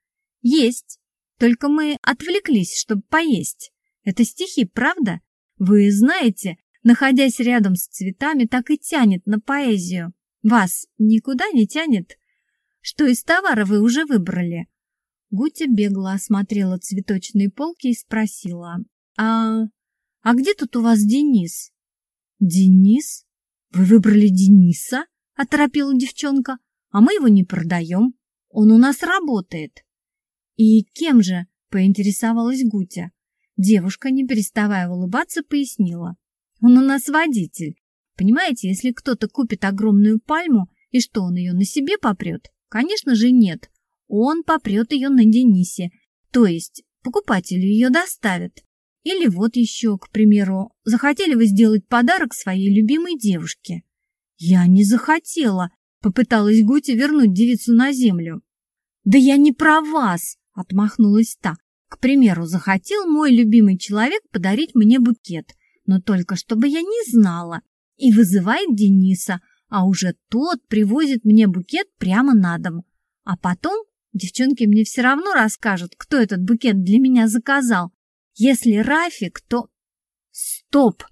«Есть! Только мы отвлеклись, чтобы поесть. Это стихи, правда? Вы знаете, находясь рядом с цветами, так и тянет на поэзию. Вас никуда не тянет? Что из товара вы уже выбрали? Гутя бегло осмотрела цветочные полки и спросила. А, а где тут у вас Денис? Денис? Вы выбрали Дениса? Оторопела девчонка. А мы его не продаем. Он у нас работает. И кем же? Поинтересовалась Гутя. Девушка, не переставая улыбаться, пояснила. Он у нас водитель. Понимаете, если кто-то купит огромную пальму, и что, он ее на себе попрет? Конечно же нет. Он попрет ее на Денисе. То есть покупателю ее доставят. Или вот еще, к примеру, захотели вы сделать подарок своей любимой девушке. Я не захотела, попыталась Гути вернуть девицу на землю. Да я не про вас, отмахнулась та. К примеру, захотел мой любимый человек подарить мне букет – но только чтобы я не знала, и вызывает Дениса, а уже тот привозит мне букет прямо на дом. А потом девчонки мне все равно расскажут, кто этот букет для меня заказал. Если Рафик, то... Стоп!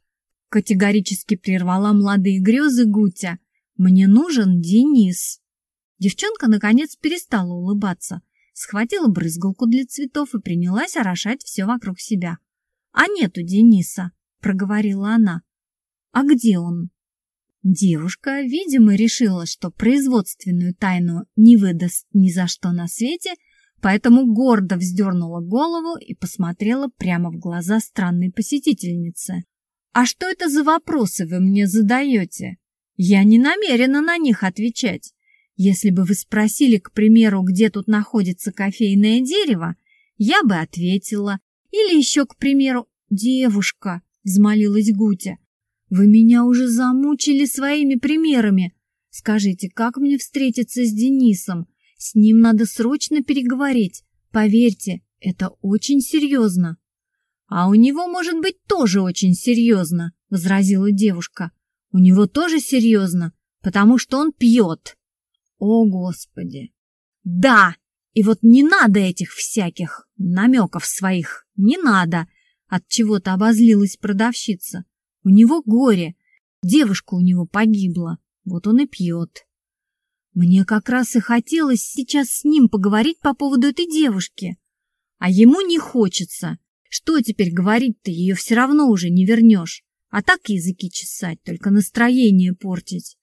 категорически прервала молодые грезы Гутя. «Мне нужен Денис». Девчонка, наконец, перестала улыбаться, схватила брызгалку для цветов и принялась орошать все вокруг себя. «А нету Дениса», — проговорила она. «А где он?» Девушка, видимо, решила, что производственную тайну не выдаст ни за что на свете, поэтому гордо вздернула голову и посмотрела прямо в глаза странной посетительницы. «А что это за вопросы вы мне задаете? Я не намерена на них отвечать. Если бы вы спросили, к примеру, где тут находится кофейное дерево, я бы ответила. Или еще, к примеру, девушка, взмолилась Гутя, вы меня уже замучили своими примерами. Скажите, как мне встретиться с Денисом? С ним надо срочно переговорить. Поверьте, это очень серьезно. А у него, может быть, тоже очень серьезно, возразила девушка. У него тоже серьезно, потому что он пьет. О, Господи! Да, и вот не надо этих всяких намеков своих, не надо, от чего-то обозлилась продавщица. У него горе. Девушка у него погибла. Вот он и пьет. Мне как раз и хотелось сейчас с ним поговорить по поводу этой девушки. А ему не хочется. Что теперь говорить-то, ее все равно уже не вернешь. А так языки чесать, только настроение портить.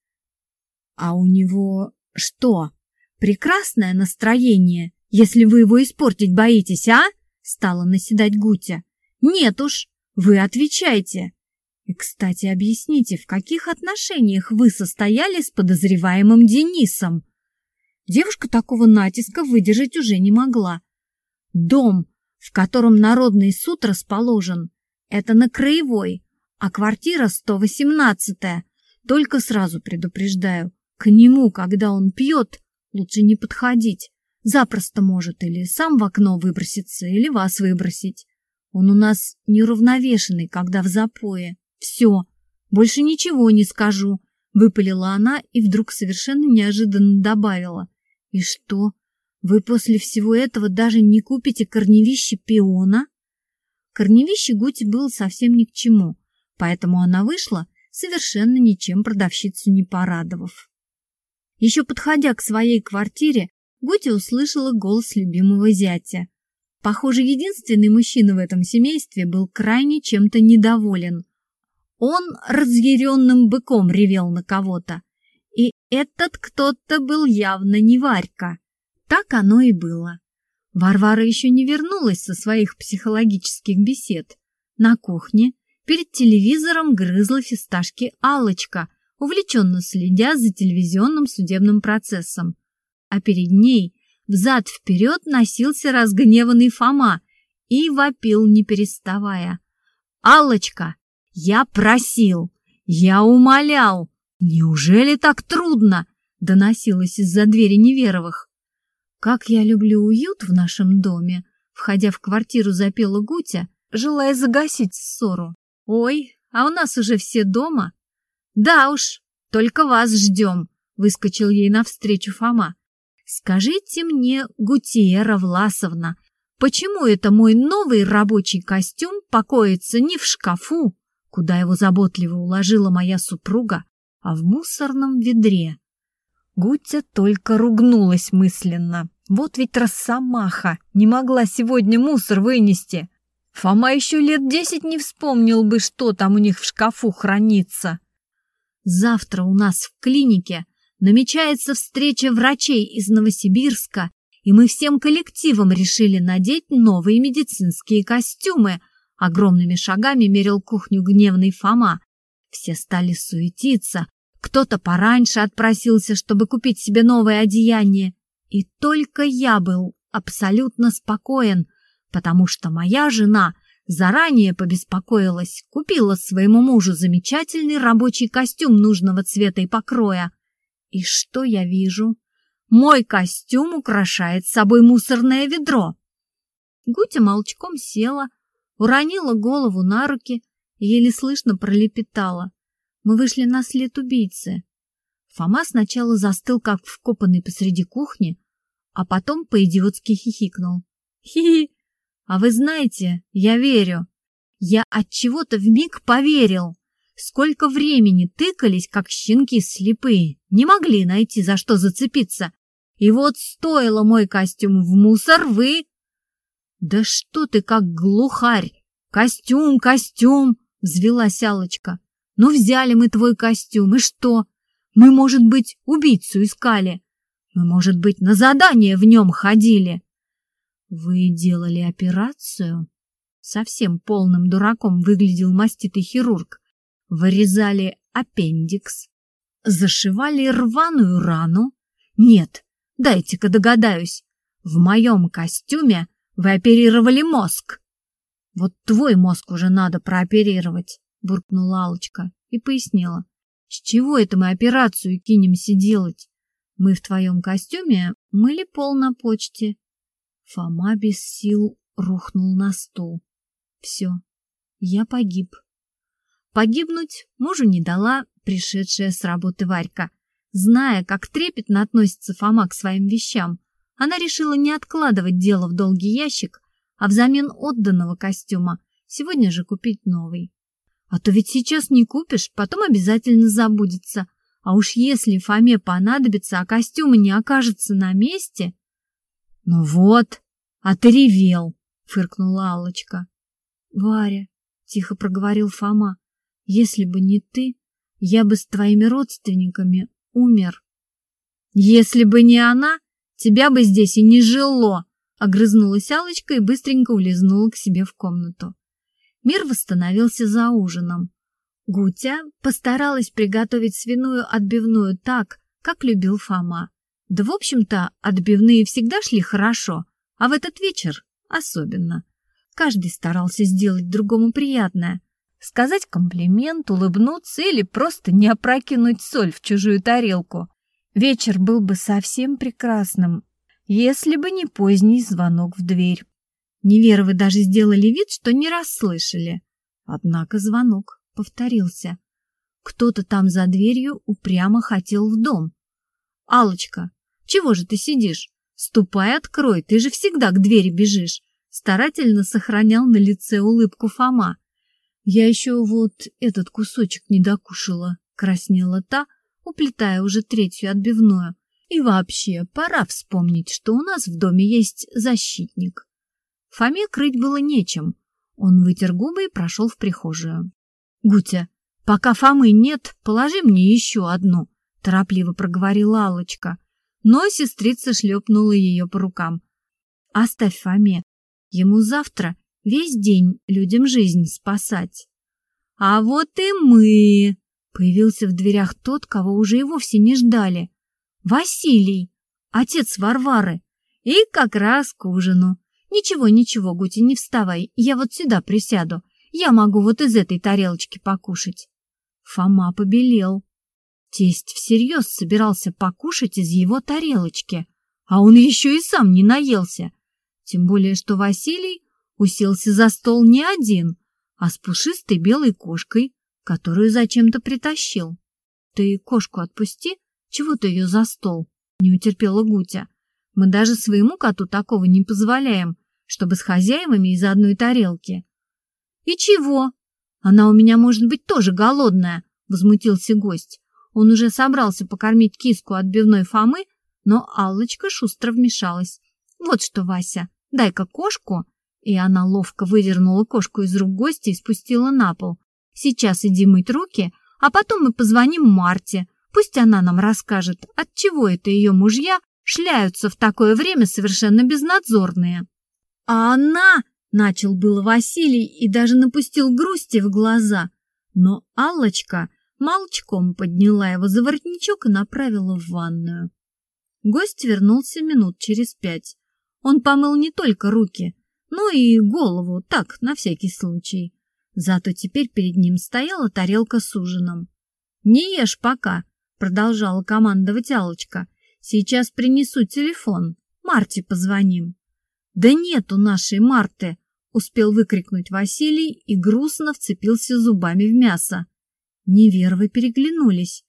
А у него что, прекрасное настроение, если вы его испортить боитесь, а? Стала наседать Гутя. Нет уж, вы отвечайте. И, кстати, объясните, в каких отношениях вы состояли с подозреваемым Денисом? Девушка такого натиска выдержать уже не могла. Дом, в котором народный суд расположен, это на Краевой, а квартира 118-я. Только сразу предупреждаю, к нему, когда он пьет, лучше не подходить. Запросто может или сам в окно выброситься, или вас выбросить. Он у нас неуравновешенный, когда в запое. «Все, больше ничего не скажу», — выпалила она и вдруг совершенно неожиданно добавила. «И что, вы после всего этого даже не купите корневище пиона?» Корневище Гути было совсем ни к чему, поэтому она вышла, совершенно ничем продавщицу не порадовав. Еще подходя к своей квартире, Гути услышала голос любимого зятя. Похоже, единственный мужчина в этом семействе был крайне чем-то недоволен. Он разъяренным быком ревел на кого-то. И этот кто-то был явно не Варька. Так оно и было. Варвара еще не вернулась со своих психологических бесед. На кухне перед телевизором грызла фисташки алочка увлеченно следя за телевизионным судебным процессом. А перед ней взад-вперед носился разгневанный Фома и вопил, не переставая. алочка я просил, я умолял. Неужели так трудно? Доносилось из-за двери Неверовых. Как я люблю уют в нашем доме, входя в квартиру, запела Гутя, желая загасить ссору. Ой, а у нас уже все дома. Да уж, только вас ждем, выскочил ей навстречу Фома. Скажите мне, Гутиера Власовна, почему это мой новый рабочий костюм покоится не в шкафу, куда его заботливо уложила моя супруга, а в мусорном ведре. Гутя только ругнулась мысленно. Вот ведь росомаха не могла сегодня мусор вынести. Фома еще лет десять не вспомнил бы, что там у них в шкафу хранится. Завтра у нас в клинике намечается встреча врачей из Новосибирска, и мы всем коллективом решили надеть новые медицинские костюмы, Огромными шагами мерил кухню гневный Фома. Все стали суетиться. Кто-то пораньше отпросился, чтобы купить себе новое одеяние. И только я был абсолютно спокоен, потому что моя жена заранее побеспокоилась, купила своему мужу замечательный рабочий костюм нужного цвета и покроя. И что я вижу? Мой костюм украшает собой мусорное ведро. Гутя молчком села, уронила голову на руки и еле слышно пролепетала. Мы вышли на след убийцы. Фома сначала застыл, как вкопанный посреди кухни, а потом по-идиотски хихикнул. Хи-хи! А вы знаете, я верю. Я от чего-то вмиг поверил. Сколько времени тыкались, как щенки слепые, не могли найти, за что зацепиться. И вот стоило мой костюм в мусор, вы... Да что ты как глухарь! Костюм, костюм! Взвелась Аллочка. Ну взяли мы твой костюм, и что? Мы, может быть, убийцу искали. Мы, может быть, на задание в нем ходили. Вы делали операцию? Совсем полным дураком выглядел маститый хирург. Вырезали аппендикс. Зашивали рваную рану. Нет, дайте-ка догадаюсь. В моем костюме вы оперировали мозг. Вот твой мозг уже надо прооперировать, буркнула Алочка и пояснила. С чего это мы операцию кинемся делать? Мы в твоем костюме мыли пол на почте. Фома без сил рухнул на стул. Все, я погиб. Погибнуть мужу не дала пришедшая с работы Варька. Зная, как трепетно относится Фома к своим вещам, она решила не откладывать дело в долгий ящик, а взамен отданного костюма сегодня же купить новый. А то ведь сейчас не купишь, потом обязательно забудется. А уж если Фоме понадобится, а костюма не окажется на месте... Ну вот, а ты ревел, фыркнула Аллочка. Варя, тихо проговорил Фома, если бы не ты, я бы с твоими родственниками умер. Если бы не она, тебя бы здесь и не жило, огрызнулась Аллочка и быстренько улизнула к себе в комнату. Мир восстановился за ужином. Гутя постаралась приготовить свиную отбивную так, как любил Фома. Да, в общем-то, отбивные всегда шли хорошо, а в этот вечер особенно. Каждый старался сделать другому приятное. Сказать комплимент, улыбнуться или просто не опрокинуть соль в чужую тарелку. Вечер был бы совсем прекрасным, если бы не поздний звонок в дверь. Неверовы даже сделали вид, что не расслышали. Однако звонок повторился. Кто-то там за дверью упрямо хотел в дом. алочка чего же ты сидишь? Ступай, открой, ты же всегда к двери бежишь!» Старательно сохранял на лице улыбку Фома. «Я еще вот этот кусочек не докушала», — краснела та, уплетая уже третью отбивную. «И вообще, пора вспомнить, что у нас в доме есть защитник». Фоме крыть было нечем. Он вытер губы и прошел в прихожую. «Гутя, пока Фомы нет, положи мне еще одну», — торопливо проговорила Аллочка. Но сестрица шлепнула ее по рукам. «Оставь Фоме. Ему завтра весь день людям жизнь спасать». «А вот и мы!» Появился в дверях тот, кого уже и вовсе не ждали. «Василий, отец Варвары. И как раз к ужину. Ничего, ничего, Гути, не вставай, я вот сюда присяду. Я могу вот из этой тарелочки покушать. Фома побелел. Тесть всерьез собирался покушать из его тарелочки, а он еще и сам не наелся. Тем более, что Василий уселся за стол не один, а с пушистой белой кошкой, которую зачем-то притащил. Ты кошку отпусти, чего ты ее за стол? Не утерпела Гутя. Мы даже своему коту такого не позволяем, чтобы с хозяевами из одной тарелки. И чего? Она у меня может быть тоже голодная, возмутился гость. Он уже собрался покормить киску отбивной Фомы, но Аллочка шустро вмешалась. Вот что, Вася, дай-ка кошку. И она ловко выдернула кошку из рук гостя и спустила на пол. Сейчас иди мыть руки, а потом мы позвоним Марте. Пусть она нам расскажет, от чего это ее мужья шляются в такое время совершенно безнадзорные. А она, начал было Василий и даже напустил грусти в глаза, но Аллочка молчком подняла его за воротничок и направила в ванную. Гость вернулся минут через пять. Он помыл не только руки, но и голову, так, на всякий случай. Зато теперь перед ним стояла тарелка с ужином. «Не ешь пока», — продолжала командовать Алочка. Сейчас принесу телефон. Марте позвоним. Да нет у нашей Марты, успел выкрикнуть Василий и грустно вцепился зубами в мясо. Невервы переглянулись.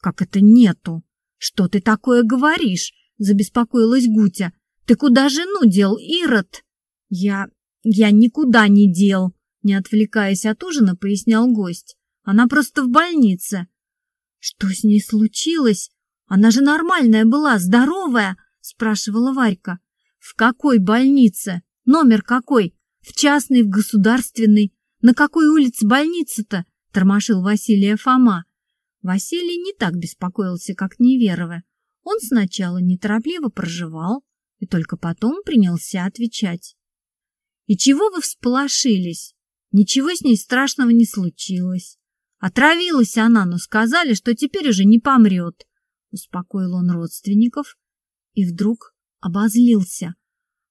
Как это нету? Что ты такое говоришь? Забеспокоилась Гутя. Ты куда жену дел, Ирод? Я... я никуда не дел, не отвлекаясь от ужина, пояснял гость. Она просто в больнице. Что с ней случилось? Она же нормальная была, здоровая, спрашивала Варька. В какой больнице? Номер какой? В частной, в государственной? На какой улице больница-то? Тормошил Василия Фома. Василий не так беспокоился, как Неверова. Он сначала неторопливо проживал и только потом принялся отвечать. «И чего вы всполошились? Ничего с ней страшного не случилось. Отравилась она, но сказали, что теперь уже не помрет», — успокоил он родственников и вдруг обозлился.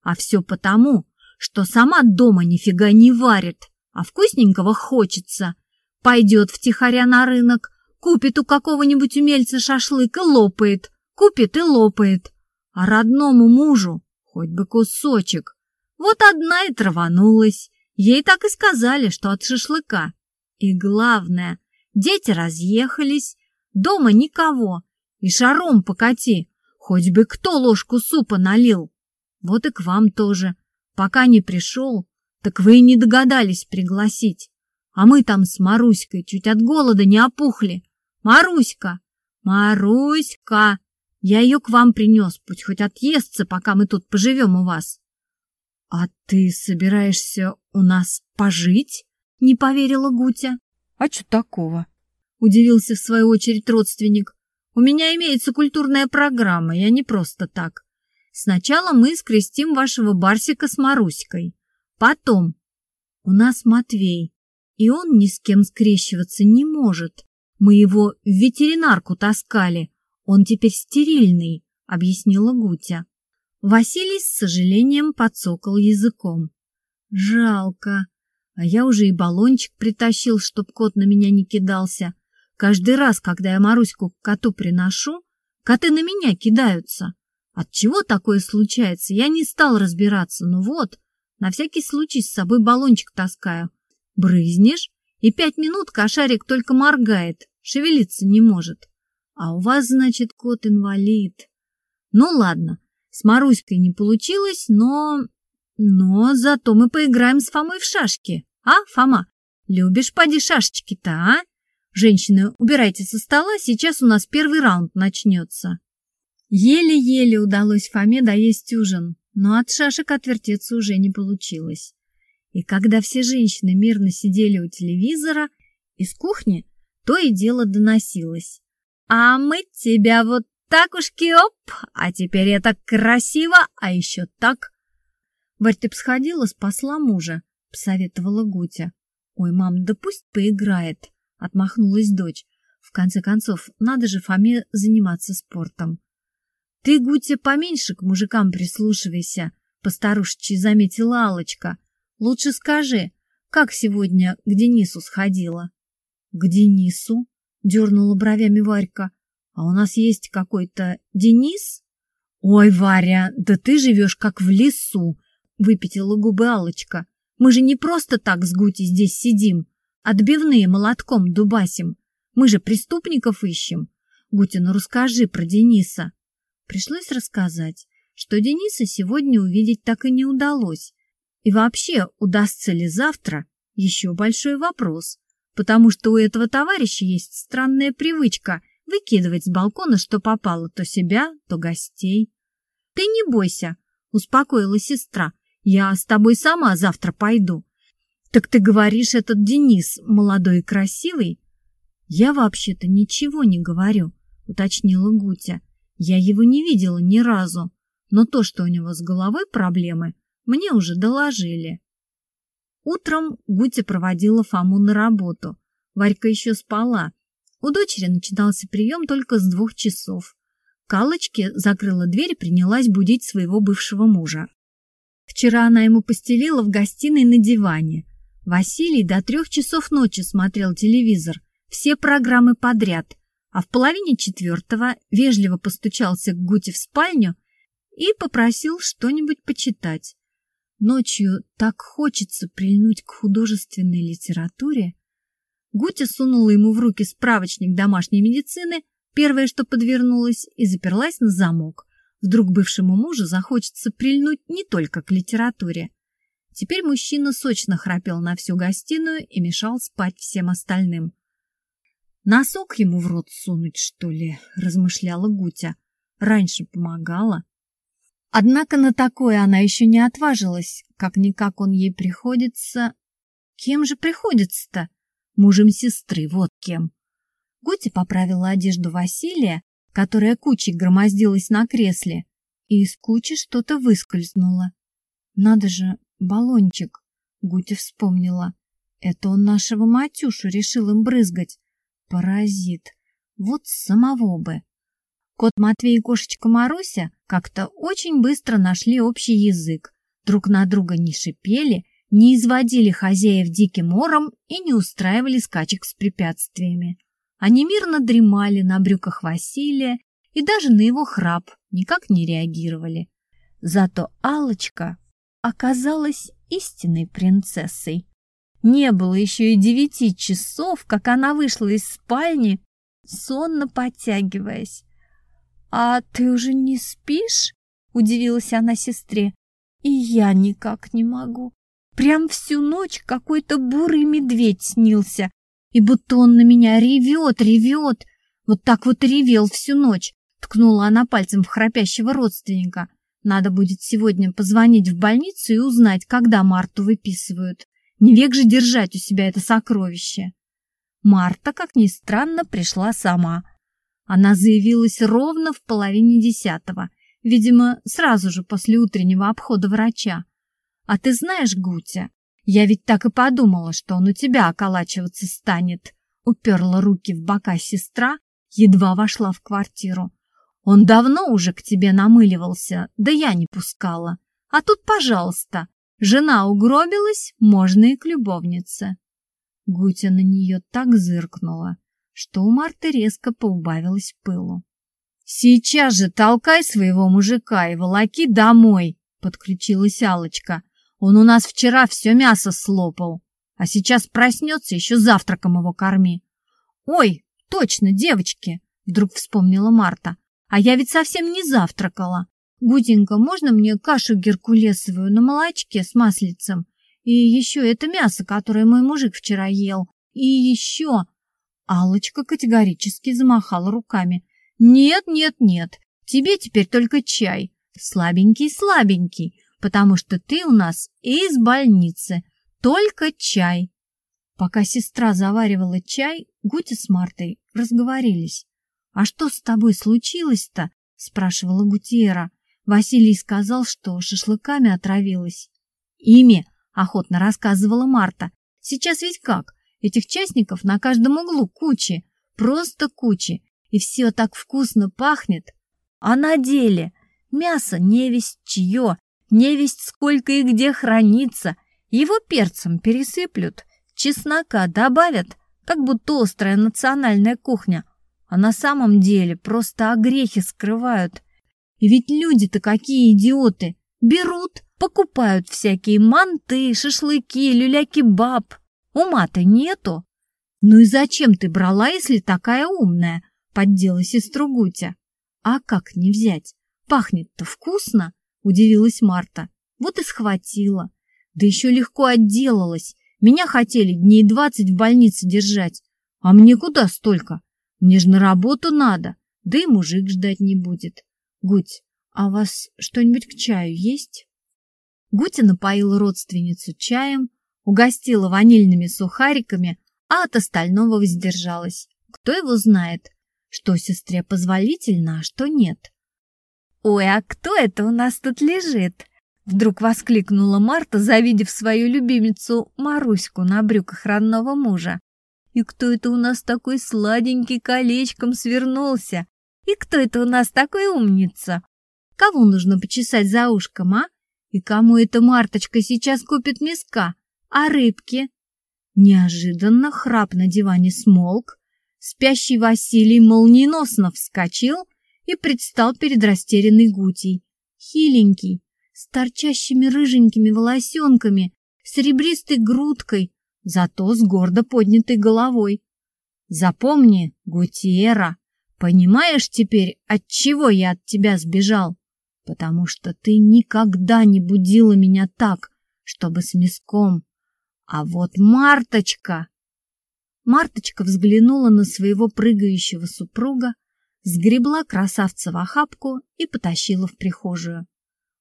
«А все потому, что сама дома нифига не варит, а вкусненького хочется. Пойдет втихаря на рынок, купит у какого-нибудь умельца шашлык и лопает, купит и лопает. А родному мужу хоть бы кусочек. Вот одна и траванулась. Ей так и сказали, что от шашлыка. И главное, дети разъехались, дома никого. И шаром покати, хоть бы кто ложку супа налил. Вот и к вам тоже. Пока не пришел, так вы и не догадались пригласить. А мы там с Маруськой чуть от голода не опухли. Маруська! Маруська! Я ее к вам принес, пусть хоть отъестся, пока мы тут поживем у вас. — А ты собираешься у нас пожить? — не поверила Гутя. — А что такого? — удивился в свою очередь родственник. — У меня имеется культурная программа, я не просто так. Сначала мы скрестим вашего Барсика с Маруськой. Потом у нас Матвей, и он ни с кем скрещиваться не может. Мы его в ветеринарку таскали, он теперь стерильный, объяснила Гутя. Василий с сожалением подсокал языком. Жалко. А я уже и баллончик притащил, чтоб кот на меня не кидался. Каждый раз, когда я Маруську к коту приношу, коты на меня кидаются. От чего такое случается, я не стал разбираться, но вот, на всякий случай с собой баллончик таскаю. Брызнешь, и пять минут кошарик только моргает, шевелиться не может. А у вас, значит, кот-инвалид. Ну ладно, с Маруськой не получилось, но... Но зато мы поиграем с Фомой в шашки. А, Фома, любишь поди шашечки-то, а? Женщины, убирайте со стола, сейчас у нас первый раунд начнется. Еле-еле удалось Фоме доесть ужин, но от шашек отвертеться уже не получилось. И когда все женщины мирно сидели у телевизора, из кухни то и дело доносилось. А мы тебя вот так уж оп, а теперь это красиво, а еще так. Варь, ты б сходила, спасла мужа, посоветовала Гутя. Ой, мам, да пусть поиграет, отмахнулась дочь. В конце концов, надо же Фоме заниматься спортом. Ты, Гутя, поменьше к мужикам прислушивайся, постарушечи заметила Алочка. Лучше скажи, как сегодня к Денису сходила? К Денису? Дернула бровями Варька. А у нас есть какой-то Денис? Ой, Варя, да ты живешь как в лесу, выпятила губы Алочка. Мы же не просто так с Гути здесь сидим, отбивные молотком дубасим. Мы же преступников ищем. Гутя, ну расскажи про Дениса. Пришлось рассказать, что Дениса сегодня увидеть так и не удалось. И вообще, удастся ли завтра, еще большой вопрос потому что у этого товарища есть странная привычка выкидывать с балкона, что попало, то себя, то гостей. — Ты не бойся, — успокоила сестра, — я с тобой сама завтра пойду. — Так ты говоришь, этот Денис молодой и красивый? — Я вообще-то ничего не говорю, — уточнила Гутя. Я его не видела ни разу, но то, что у него с головой проблемы, мне уже доложили. Утром Гутя проводила Фому на работу. Варька еще спала. У дочери начинался прием только с двух часов. Калочке закрыла дверь и принялась будить своего бывшего мужа. Вчера она ему постелила в гостиной на диване. Василий до трех часов ночи смотрел телевизор, все программы подряд, а в половине четвертого вежливо постучался к Гуте в спальню и попросил что-нибудь почитать. Ночью так хочется прильнуть к художественной литературе. Гутя сунула ему в руки справочник домашней медицины, первое, что подвернулось, и заперлась на замок. Вдруг бывшему мужу захочется прильнуть не только к литературе. Теперь мужчина сочно храпел на всю гостиную и мешал спать всем остальным. Носок ему в рот сунуть, что ли, размышляла Гутя. Раньше помогала. Однако на такое она еще не отважилась. Как-никак он ей приходится... Кем же приходится-то? Мужем сестры, вот кем. Гутя поправила одежду Василия, которая кучей громоздилась на кресле, и из кучи что-то выскользнуло. Надо же, баллончик, Гутя вспомнила. Это он нашего Матюшу решил им брызгать. Паразит. Вот самого бы. Кот Матвей и кошечка Маруся как-то очень быстро нашли общий язык. Друг на друга не шипели, не изводили хозяев диким ором и не устраивали скачек с препятствиями. Они мирно дремали на брюках Василия и даже на его храп никак не реагировали. Зато алочка оказалась истинной принцессой. Не было еще и девяти часов, как она вышла из спальни, сонно подтягиваясь. «А ты уже не спишь?» — удивилась она сестре. «И я никак не могу. Прям всю ночь какой-то бурый медведь снился, и будто он на меня ревет, ревет. Вот так вот ревел всю ночь», — ткнула она пальцем в храпящего родственника. «Надо будет сегодня позвонить в больницу и узнать, когда Марту выписывают. Не век же держать у себя это сокровище». Марта, как ни странно, пришла сама — она заявилась ровно в половине десятого, видимо, сразу же после утреннего обхода врача. «А ты знаешь, Гутя, я ведь так и подумала, что он у тебя околачиваться станет», уперла руки в бока сестра, едва вошла в квартиру. «Он давно уже к тебе намыливался, да я не пускала. А тут, пожалуйста, жена угробилась, можно и к любовнице». Гутя на нее так зыркнула, что у Марты резко поубавилось пылу. «Сейчас же толкай своего мужика и волоки домой!» — подключилась алочка «Он у нас вчера все мясо слопал, а сейчас проснется, еще завтраком его корми». «Ой, точно, девочки!» — вдруг вспомнила Марта. «А я ведь совсем не завтракала. Гутенька, можно мне кашу геркулесовую на молочке с маслицем? И еще это мясо, которое мой мужик вчера ел. И еще...» Аллочка категорически замахала руками. «Нет, нет, нет, тебе теперь только чай. Слабенький-слабенький, потому что ты у нас из больницы. Только чай». Пока сестра заваривала чай, Гутя с Мартой разговорились. «А что с тобой случилось-то?» — спрашивала Гутиера. Василий сказал, что шашлыками отравилась. «Ими», — охотно рассказывала Марта. «Сейчас ведь как? Этих частников на каждом углу кучи, просто кучи, и все так вкусно пахнет. А на деле мясо невесть чье, невесть сколько и где хранится. Его перцем пересыплют, чеснока добавят, как будто острая национальная кухня. А на самом деле просто огрехи скрывают. И ведь люди-то какие идиоты! Берут, покупают всякие манты, шашлыки, люля-кебаб, Ума-то нету. Ну и зачем ты брала, если такая умная? Поддела сестру Гутя. А как не взять? Пахнет-то вкусно, удивилась Марта. Вот и схватила. Да еще легко отделалась. Меня хотели дней двадцать в больнице держать. А мне куда столько? Мне же на работу надо, да и мужик ждать не будет. Гуть, а у вас что-нибудь к чаю есть? Гутя напоила родственницу чаем, угостила ванильными сухариками, а от остального воздержалась. Кто его знает, что сестре позволительно, а что нет. «Ой, а кто это у нас тут лежит?» Вдруг воскликнула Марта, завидев свою любимицу Маруську на брюках родного мужа. «И кто это у нас такой сладенький колечком свернулся? И кто это у нас такой умница? Кого нужно почесать за ушком, а? И кому эта Марточка сейчас купит миска? А рыбки? Неожиданно храп на диване смолк, спящий Василий молниеносно вскочил и предстал перед растерянной Гутей. Хиленький, с торчащими рыженькими волосенками, с ребристой грудкой, зато с гордо поднятой головой. Запомни, Гутиера, понимаешь теперь, от чего я от тебя сбежал? Потому что ты никогда не будила меня так, чтобы с миском а вот Марточка... Марточка взглянула на своего прыгающего супруга, сгребла красавца в охапку и потащила в прихожую.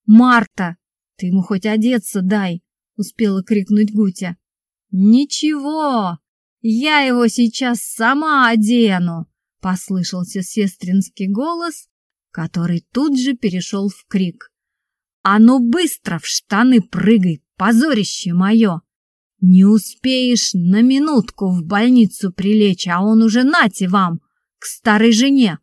«Марта, ты ему хоть одеться дай!» — успела крикнуть Гутя. «Ничего, я его сейчас сама одену!» — послышался сестринский голос, который тут же перешел в крик. «А ну быстро в штаны прыгай, позорище мое! Не успеешь на минутку в больницу прилечь, а он уже нате вам, к старой жене!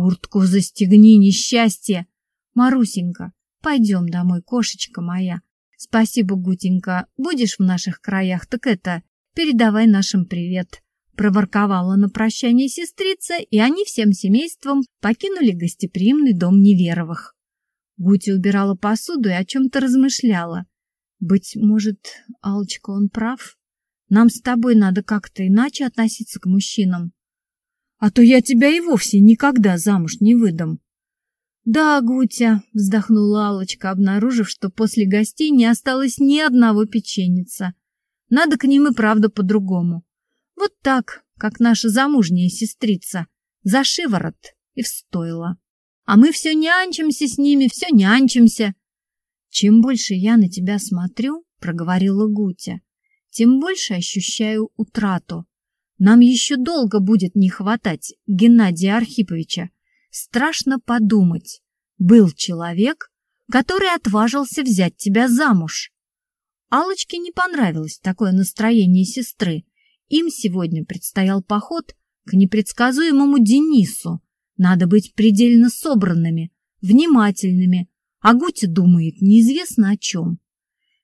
Куртку застегни, несчастье! Марусенька, пойдем домой, кошечка моя!» Спасибо, Гутенька. Будешь в наших краях, так это, передавай нашим привет. Проворковала на прощание сестрица, и они всем семейством покинули гостеприимный дом Неверовых. Гутя убирала посуду и о чем-то размышляла. Быть может, Алочка, он прав? Нам с тобой надо как-то иначе относиться к мужчинам. А то я тебя и вовсе никогда замуж не выдам. «Да, Гутя», — вздохнула Алочка, обнаружив, что после гостей не осталось ни одного печеница. «Надо к ним и правда по-другому. Вот так, как наша замужняя сестрица, за шиворот и встоила. А мы все нянчимся с ними, все нянчимся». «Чем больше я на тебя смотрю», — проговорила Гутя, «тем больше ощущаю утрату. Нам еще долго будет не хватать Геннадия Архиповича, Страшно подумать. Был человек, который отважился взять тебя замуж. Алочке не понравилось такое настроение сестры. Им сегодня предстоял поход к непредсказуемому Денису. Надо быть предельно собранными, внимательными. А Гутя думает неизвестно о чем.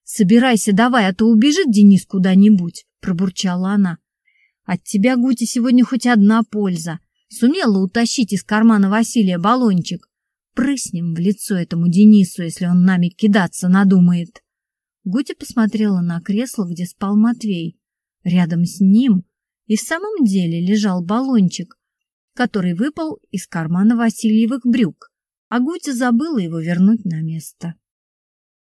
«Собирайся давай, а то убежит Денис куда-нибудь», — пробурчала она. «От тебя, Гутя, сегодня хоть одна польза сумела утащить из кармана Василия баллончик. Прыснем в лицо этому Денису, если он нами кидаться надумает. Гутя посмотрела на кресло, где спал Матвей. Рядом с ним и в самом деле лежал баллончик, который выпал из кармана Васильевых брюк, а Гутя забыла его вернуть на место.